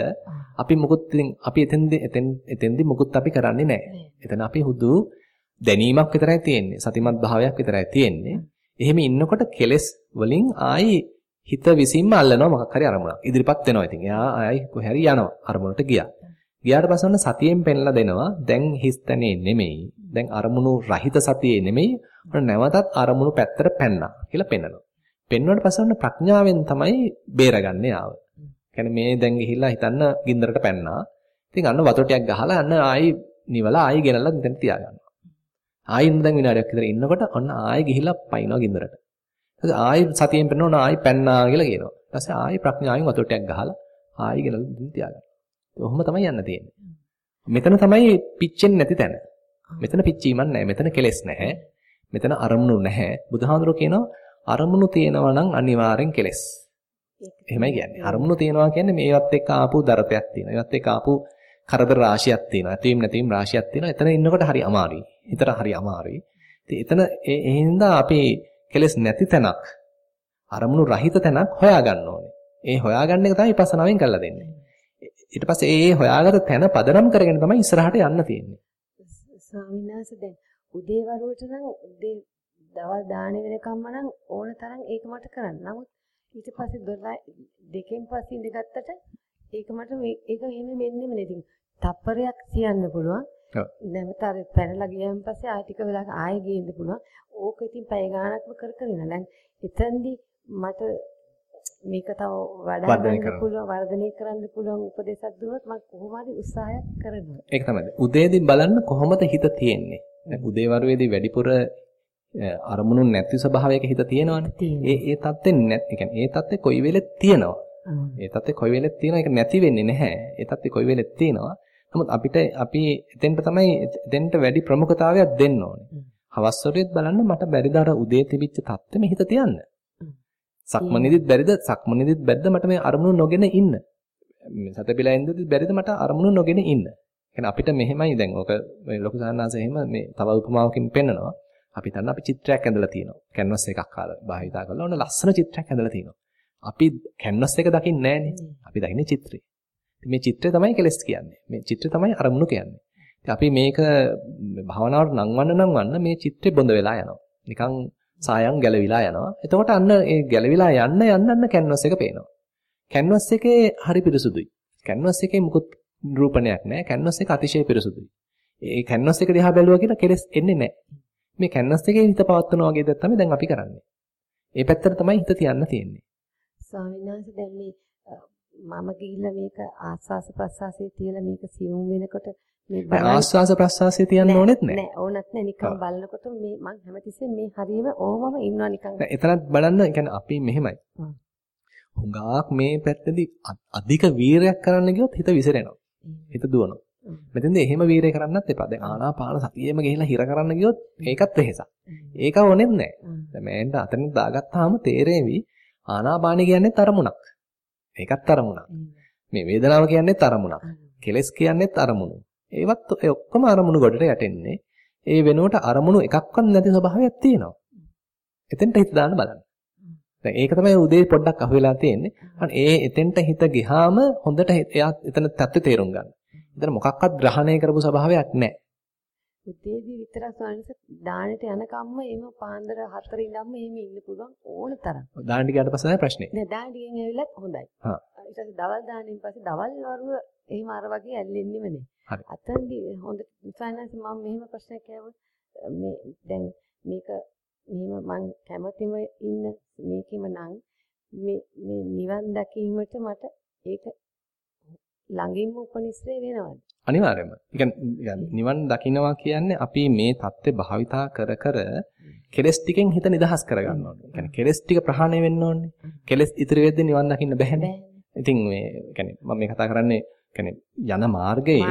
Speaker 1: අපි මුකුත් ඉතින් අපි එතෙන්ද එතෙන් එතෙන්දි මුකුත් අපි කරන්නේ නැහැ. එතන අපි හුදු දැනීමක් විතරයි තියෙන්නේ. සතිමත් භාවයක් විතරයි තියෙන්නේ. එහෙම ඉන්නකොට කෙලස් වලින් ආයි හිත විසින්ම අල්ලනවා මොකක් හරි අරමුණක්. ඉදිරිපත් වෙනවා ඉතින්. එයා ආයි කොහරි යනවා අරමුණට ගියා. ගියාට පස්සේ ඔන්න සතියෙන් පෙන්ලා දෙනවා. දැන් හිස්තනේ නෙමෙයි. දැන් අරමුණු රහිත සතියේ නෙමෙයි. ඔන්න නැවතත් අරමුණු පැත්තට පැන්නා කියලා පෙන්නනවා. පෙන්වුවට පස්සේ ඔන්න ප්‍රඥාවෙන් තමයි බේරගන්නේ ආව. කියන්නේ මේ දැන් ගිහිල්ලා හිතන්න ගින්දරට පැන්නා. ඉතින් අන්න වතුර ටිකක් ගහලා අන්න ආයි නිවලා ආයි ගෙනල්ලා මෙතන තියාගන්නවා. ආයි දැන් විනාඩියක් විතර ඉන්නකොට ඔන්න ආයි ගිහිල්ලා පයින්නවා ගින්දරට. ඊට ආයි සතියෙන් පෙන්නන ආයි පැන්නා කියලා කියනවා. ඊට පස්සේ ආයි ප්‍රඥාවෙන් වතුර ටිකක් ගහලා ආයි ගෙනල්ලා මෙතන තියාගන්නවා. ඔහොම තමයි යන්න තියෙන්නේ. මෙතන තමයි පිච්චෙන්නේ නැති තැන. මෙතන පිච්චීමක් නැහැ. මෙතන කෙලෙස් නැහැ. මෙතන අරමුණු නැහැ. බුදුහාඳුරෝ කියනවා අරමුණු තියෙනවා නම් අනිවාර්යෙන් කෙලෙස්. එහෙමයි කියන්නේ. අරමුණු තියෙනවා කියන්නේ මේවත් එක්ක ආපු දරතයක් තියෙනවා. ඒවත් එක්ක ආපු කරදර රාශියක් තියෙනවා. ඇතීම් නැතීම් රාශියක් තියෙනවා. එතන ඉන්නකොට හරි අමාරුයි. හිතට හරි අමාරුයි. ඉතින් එතන ඒ හින්දා අපි කෙලෙස් නැති තැනක් අරමුණු රහිත තැනක් හොයාගන්න ඕනේ. ඒ හොයාගන්න එක තමයි විපස්සනාවෙන් කරලා දෙන්නේ. ඊට පස්සේ ඒ හොයාගත තැන පදනම් කරගෙන තමයි ඉස්සරහට යන්න තියෙන්නේ.
Speaker 5: ස්වාමීන් වහන්සේ දැන් උදේ වරුවට නම් උදේ දවල් දාන වෙනකම්ම නම් ඕන තරම් ඒක මට කරන්න. නමුත් ඊට පස්සේ 12 දෙකෙන් පස්සේ ඉඳගත්තට ඒක මට ඒක එහෙම වෙන්නෙම නේ. ඉතින් තප්පරයක් කියන්න පුළුවන්. නැවත අර පැනලා ගියන් පස්සේ ආයෙ ටික වෙලාවක ආයෙ ගේන්න පුළුවන්. ඕක ඉතින් පැය ගාණක්ම කර කර ඉන්න. දැන් එතෙන්දි මට මේක තව වඩා පුළුවන් වර්ධනය කරන්න පුළුවන් උපදේශයක් දුන්නොත් මම කොහොම හරි උත්සාහයක් කරනවා.
Speaker 1: ඒක තමයි. උදේදී බලන්න කොහොමද හිත තියෙන්නේ. දැන් උදේ වරුවේදී වැඩිපුර අරමුණු නැති ස්වභාවයක හිත තියෙනවනේ. ඒ ඒ தත්ත්වෙ නැත්. ඒ ඒ தත්ත්වෙ කොයි වෙලෙත් තියෙනවා. ඒ தත්ත්වෙ කොයි වෙලෙත් තියෙනවා. ඒක නැති වෙන්නේ නැහැ. ඒ தත්ත්වෙ කොයි වෙලෙත් තියෙනවා. නමුත් අපිට අපි එතෙන්ට තමයි එතෙන්ට වැඩි ප්‍රමුඛතාවයක් දෙන්න ඕනේ. හවස් වරුවේත් බලන්න මට බැරිද අර උදේ තිබිච්ච தත්ත්වෙ හිත තියන්න. සක්මනේදිත් බැරිද? සක්මනේදිත් බැරිද මට මේ අරමුණු නොගෙන ඉන්න. සතපිලා ඉඳිත් බැරිද මට අරමුණු නොගෙන ඉන්න. කියන්නේ අපිට මෙහෙමයි දැන් ඔක ලොකු සාන්නාස එහෙම මේ තව උපමාවකින් පෙන්නනවා. අපි හිතන්න අපි චිත්‍රයක් ඇඳලා තියෙනවා. කැන්වස් එකක් කාලා භාවිතා කරලා ඔන්න ලස්සන චිත්‍රයක් ඇඳලා තියෙනවා. අපි කැන්වස් එක දකින්නේ නැහනේ. අපි දකින්නේ චිත්‍රය. මේ චිත්‍රය තමයි කෙලස් කියන්නේ. මේ චිත්‍රය තමයි අරමුණු කියන්නේ. අපි මේක භාවනාවට නංවන්න නංවන්න මේ චිත්‍රය බොඳ වෙලා යනවා. නිකන් සායම් ගැලවිලා යනවා. එතකොට අන්න ඒ ගැලවිලා යන්න යන්න අන්න කැන්වස් එක පේනවා. කැන්වස් එකේ හරි පිරිසුදුයි. කැන්වස් එකේ මුකුත් නිරූපණයක් නැහැ. කැන්වස් එක අතිශය පිරිසුදුයි. ඒ කැන්වස් එක දිහා බැලුවා කියලා කෙලස් එන්නේ නැහැ. මේ කැන්වස් එකේ හිත පවත්වනවා වගේ දේ තමයි දැන් අපි කරන්නේ. ඒ පැත්තට තමයි හිත තියන්න තියෙන්නේ.
Speaker 5: ස්වාමීන් වහන්සේ දැන් මේ මම ගිහිල්ලා මේක ආස්වාස ප්‍රසවාසයේ තියලා මේක සියුම් වෙනකොට
Speaker 1: මේ ආස්වාස ප්‍රසවාසයේ තියන්න ඕනෙත් නැහැ.
Speaker 5: නෑ ඕනත් නෑ නිකන් බලනකොට මේ මං හැමතිස්සෙම මේ හරියම ඕමම ඉන්නවා නිකන්.
Speaker 1: එතනත් බලන්න يعني අපි මෙහෙමයි. හුඟක් මේ පැත්තේදී අධික වීරයක් කරන්න ගියොත් හිත විසිරෙනවා. හිත දුවනවා. මෙතෙන්ද එහෙම වීරය කරන්නත් එපා. දැන් ආනාපාන සතියෙම ගිහිලා හිර කරන්න ගියොත් ඒකත් වෙහෙසක්. ඒක ඕනෙත් නැහැ. දැන් මෑන්ට අතන දාගත්තාම තේරෙවි ආනාපාන කියන්නේ තරමුණක්. ඒකත් අරමුණක්. මේ වේදනාව කියන්නේ අරමුණක්. කෙලස් කියන්නේ අරමුණු. ඒවත් ඒ ඔක්කොම අරමුණු ගොඩට යටෙන්නේ. ඒ වෙනුවට අරමුණු එකක්වත් නැති ස්වභාවයක් තියෙනවා. එතෙන්ට හිත දාන්න බලන්න. දැන් ඒක තමයි උදේ පොඩ්ඩක් අහුවෙලා තියෙන්නේ. අන්න ඒ එතෙන්ට හිත ගිහාම හොඳට එයා එතන තත්ත්වය තේරුම් ගන්න. එතන මොකක්වත් ග්‍රහණය කරපු ස්වභාවයක් නැහැ.
Speaker 5: උදේදී විතරක් ස්වාමීන් දානෙට යනකම්ම එම පාන්දර 4 ඉඳන්ම එහෙම ඉන්න පුළුවන් ඕන තරම්.
Speaker 1: දානෙට ගියාට පස්සේ තමයි ප්‍රශ්නේ.
Speaker 5: නෑ දානෙට ගියන් ඇවිල්ලත් හොඳයි.
Speaker 1: හා.
Speaker 5: ඊට පස්සේ දවල් දානෙන් පස්සේ දවල් වරුව එහෙම අර වගේ ඇල්ලෙන්නෙම නෑ. අතන්දී හොඳ ස්වාමීන් මම මෙහෙම ප්‍රශ්නයක් ඇහුවොත් මේ දැන් මේක මෙහෙම මං කැමතිම ඉන්න මේකෙම නම් මේ මේ නිවන් දැකීමට මට ඒක ළඟින්ම උපනිශ්‍රේ වෙනවද?
Speaker 1: අනිවාර්යයෙන්ම. නිවන් දකින්නවා කියන්නේ අපි මේ தත්ත්වය භාවිතා කර කර කෙලස් ටිකෙන් හිත නිදහස් කරගන්න ඕනේ. ඒ කියන්නේ කෙලස් ටික ප්‍රහාණය වෙන්න ඕනේ. කෙලස් ඉතිරි වෙද්දී නිවන් දකින්න බැහැනේ. ඉතින් මේ කියන්නේ මම මේ කතා කරන්නේ කියන්නේ යන මාර්ගයේ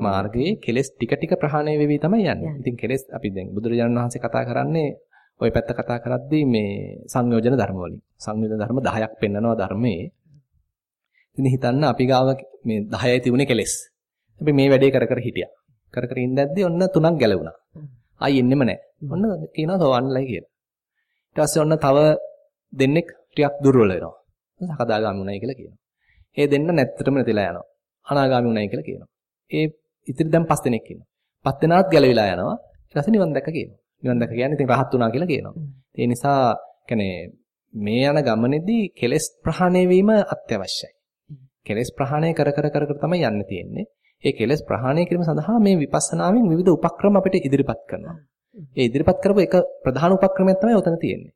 Speaker 1: මාර්ගයේ කෙලස් ටික ටික ප්‍රහාණය වෙවි තමයි යන්නේ. ඉතින් කෙලස් අපි දැන් බුදුරජාණන් වහන්සේ කතා කරන්නේ ওই පැත්ත කතා කරද්දී මේ සංයෝජන ධර්ම වලින්. සංයෝජන ධර්ම 10ක් පෙන්නනවා ධර්මයේ. ඉතින් හිතන්න අපි ගාව මේ 10යි තිබුණේ කෙලස්. අපි මේ වැඩේ කර කර හිටියා. කර කර ඉඳද්දී ඔන්න තුනක් ගැලවුණා. ආයි එන්නෙම නැහැ. ඔන්න කියනවා සෝවන්ලයි කියලා. ඊට පස්සේ ඔන්න තව දෙන්නෙක් ටිකක් දුර්වල වෙනවා. සකදාගාමි උනායි කියලා කියනවා. ඒ දෙන්න නැත්තටම නැතිලා යනවා. අනාගාමි උනායි කියලා කියනවා. ඒ ඉතින් දැන් පස් දෙනෙක් ඉන්නවා. පස් දෙනාත් ගැලවිලා යනවා. ඊට පස්සේ නිවන් දැක්ක කියනවා. නිවන් දැක්ක කියන්නේ ඉතින් රහත් වුණා කියලා කියනවා. ඒ නිසා කියන්නේ මේ යන ගමනේදී කෙලෙස් ප්‍රහාණය වීම අත්‍යවශ්‍යයි. කෙලෙස් ප්‍රහාණය කර කර කර කර තමයි යන්න තියෙන්නේ. ඒ කෙලෙස් ප්‍රහාණය කිරීම සඳහා මේ විපස්සනාවෙන් විවිධ උපක්‍රම අපිට ඉදිරිපත් කරනවා. ඒ ඉදිරිපත් කරපු එක ප්‍රධාන උපක්‍රමයක් තමයි උතන තියෙන්නේ.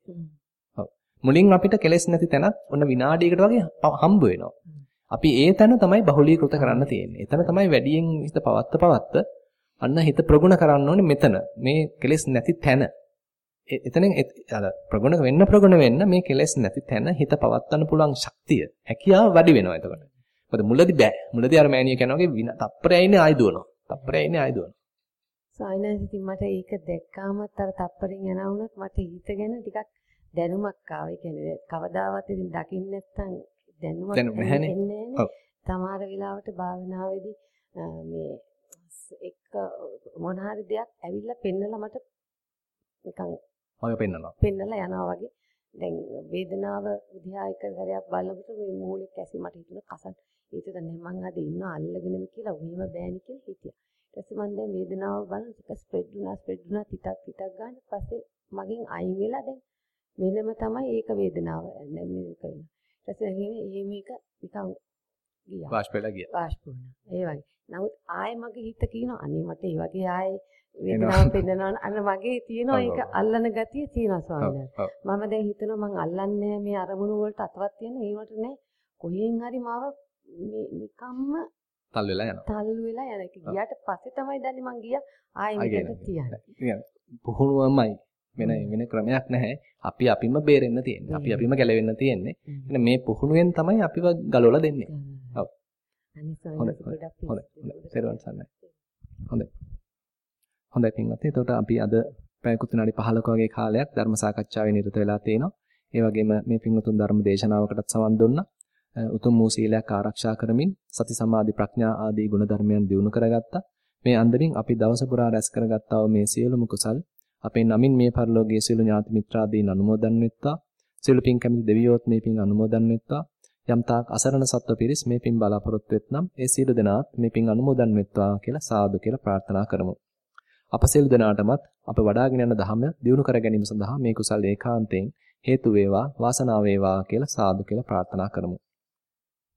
Speaker 1: මුලින් අපිට කෙලෙස් නැති තැනක් ඔන්න විනාඩියකට වගේ හම්බ වෙනවා. අපි ඒ තැන තමයි බහුලීකృత කරන්න තියෙන්නේ. එතන තමයි වැඩියෙන් හිත පවත්ත පවත්ත අන්න හිත ප්‍රගුණ කරන්න ඕනේ මෙතන. මේ කෙලෙස් නැති තැන. එතනින් අර ප්‍රගුණ වෙන්න ප්‍රගුණ වෙන්න මේ කෙලෙස් නැති තැන හිත පවත්වන්න පුළුවන් ශක්තිය, හැකියාව වැඩි වෙනවා එතකොට. මොකද මුලදී බෑ. මුලදී අර මෑණිය කියනවා වගේ වින තප්පරයයි ඉන්නේ ආයි දුවනවා. තප්පරයයි ඉන්නේ ආයි දුවනවා.
Speaker 5: සායනස් ඉතින් මට ඒක දැක්කාමත් අර තප්පරෙන් යන වුණත් මට හිතගෙන ටිකක් දැනුමක් ආවා. ඒ කියන්නේ කවදාවත් ඉතින් දකින්න නැත්තම් දැනුමක් නැහැ. සමහර වෙලාවට භාවනාවේදී මේ එක මොන හරි දෙයක් ඇවිල්ලා පෙන්නලා මට නිකන්
Speaker 1: ඔය පෙන්නනවා.
Speaker 5: පෙන්නලා යනවා වගේ. දැන් වේදනාව දිහා එක සැරයක් බලනකොට මේ මූණේ කැසි මට හිතුණා කසන්. ඒක දැන් මං අද ඉන්නවා අල්ලගෙනම කියලා උහිම බෑනි කියලා හිතියා. ඊට පස්සේ මම දැන් වේදනාව බලන ටික ස්ප්‍රෙඩ් වුණා ස්ප්‍රෙඩ් වුණා තිතක් තිතක් ගන්න පස්සේ මගෙන් අයින් වෙලා දැන් වෙනම තමයි ඒක වේදනාව දැන් මේක වෙනවා. පස්සේ එහෙම මේක නිකන් ගියා.
Speaker 1: වාෂ්ප වෙලා ගියා.
Speaker 5: වාෂ්ප වුණා. ඒ වගේ. නමුත් ආයේ මගේ හිත කියනවා අනේ මට ඒ වගේ ආයේ වේදනාව පෙන්නනවා අන්න මගේ තියෙනවා ඒක අල්ලන ගතිය තියෙනවා ස්වාමීනි. මම දැන් හිතනවා මං අල්ලන්නේ මේ අරමුණු වලට අතවත් තියෙන ඒවට නෑ කොහෙන් හරි මාව මේ නිකම්ම
Speaker 1: තල් වෙලා යනවා.
Speaker 5: තල් වෙලා යන එක ගියාට පස්සේ තමයි දන්නේ මං ගියා ආයෙ මෙතන තියන්නේ.
Speaker 1: පුහුණුවමයි වෙන වෙන ක්‍රමයක් නැහැ. අපි අපිම බේරෙන්න තියෙන්නේ. අපි අපිම ගැලවෙන්න තියෙන්නේ. එහෙනම් මේ පුහුණුවෙන් තමයි අපිව ගලවලා දෙන්නේ. ඔව්.
Speaker 5: අනිත්
Speaker 1: හොඳයි. හොඳයි. හොඳයි. හොඳයි පින්වත්නි. එතකොට අපි අද පැයකුත් විනාඩි 15ක වගේ කාලයක් ධර්ම සාකච්ඡාවේ නිරත වෙලා තිනවා. ඒ වගේම මේ පින්වතුන් ධර්ම දේශනාවකටත් සවන් දුන්නා. උතුම් වූ සීලයක් ආරක්ෂා කරමින් සති සමාධි ප්‍රඥා ආදී ගුණ ධර්මයන් දියුණු කරගත්තා. මේ අන්දමින් අපි දවස පුරා රැස් කරගත්තා මේ සියලුම කුසල් අපේ නමින් මේ පරිලෝකයේ සියලු ඥාති මිත්‍රාදීන් අනුමෝදන් වෙත්තා. සියලු පින් කැමති දෙවියෝත් මේ පින් අනුමෝදන් වෙත්තා. යම් තාක් අසරණ සත්ව පිරිස් මේ පින් බලාපොරොත්තු වෙත්නම් ඒ සියලු දෙනාත් මේ පින් අනුමෝදන් වෙත්වා කියලා සාදු කියලා ප්‍රාර්ථනා කරමු. අප සියලු දෙනාටමත් අප වඩාගෙන යන ධහම දියුණු කර ගැනීම සඳහා මේ කුසල් ඒකාන්තයෙන් හේතු වේවා වාසනාව වේවා කියලා සාදු කියලා ප්‍රාර්ථනා කරමු.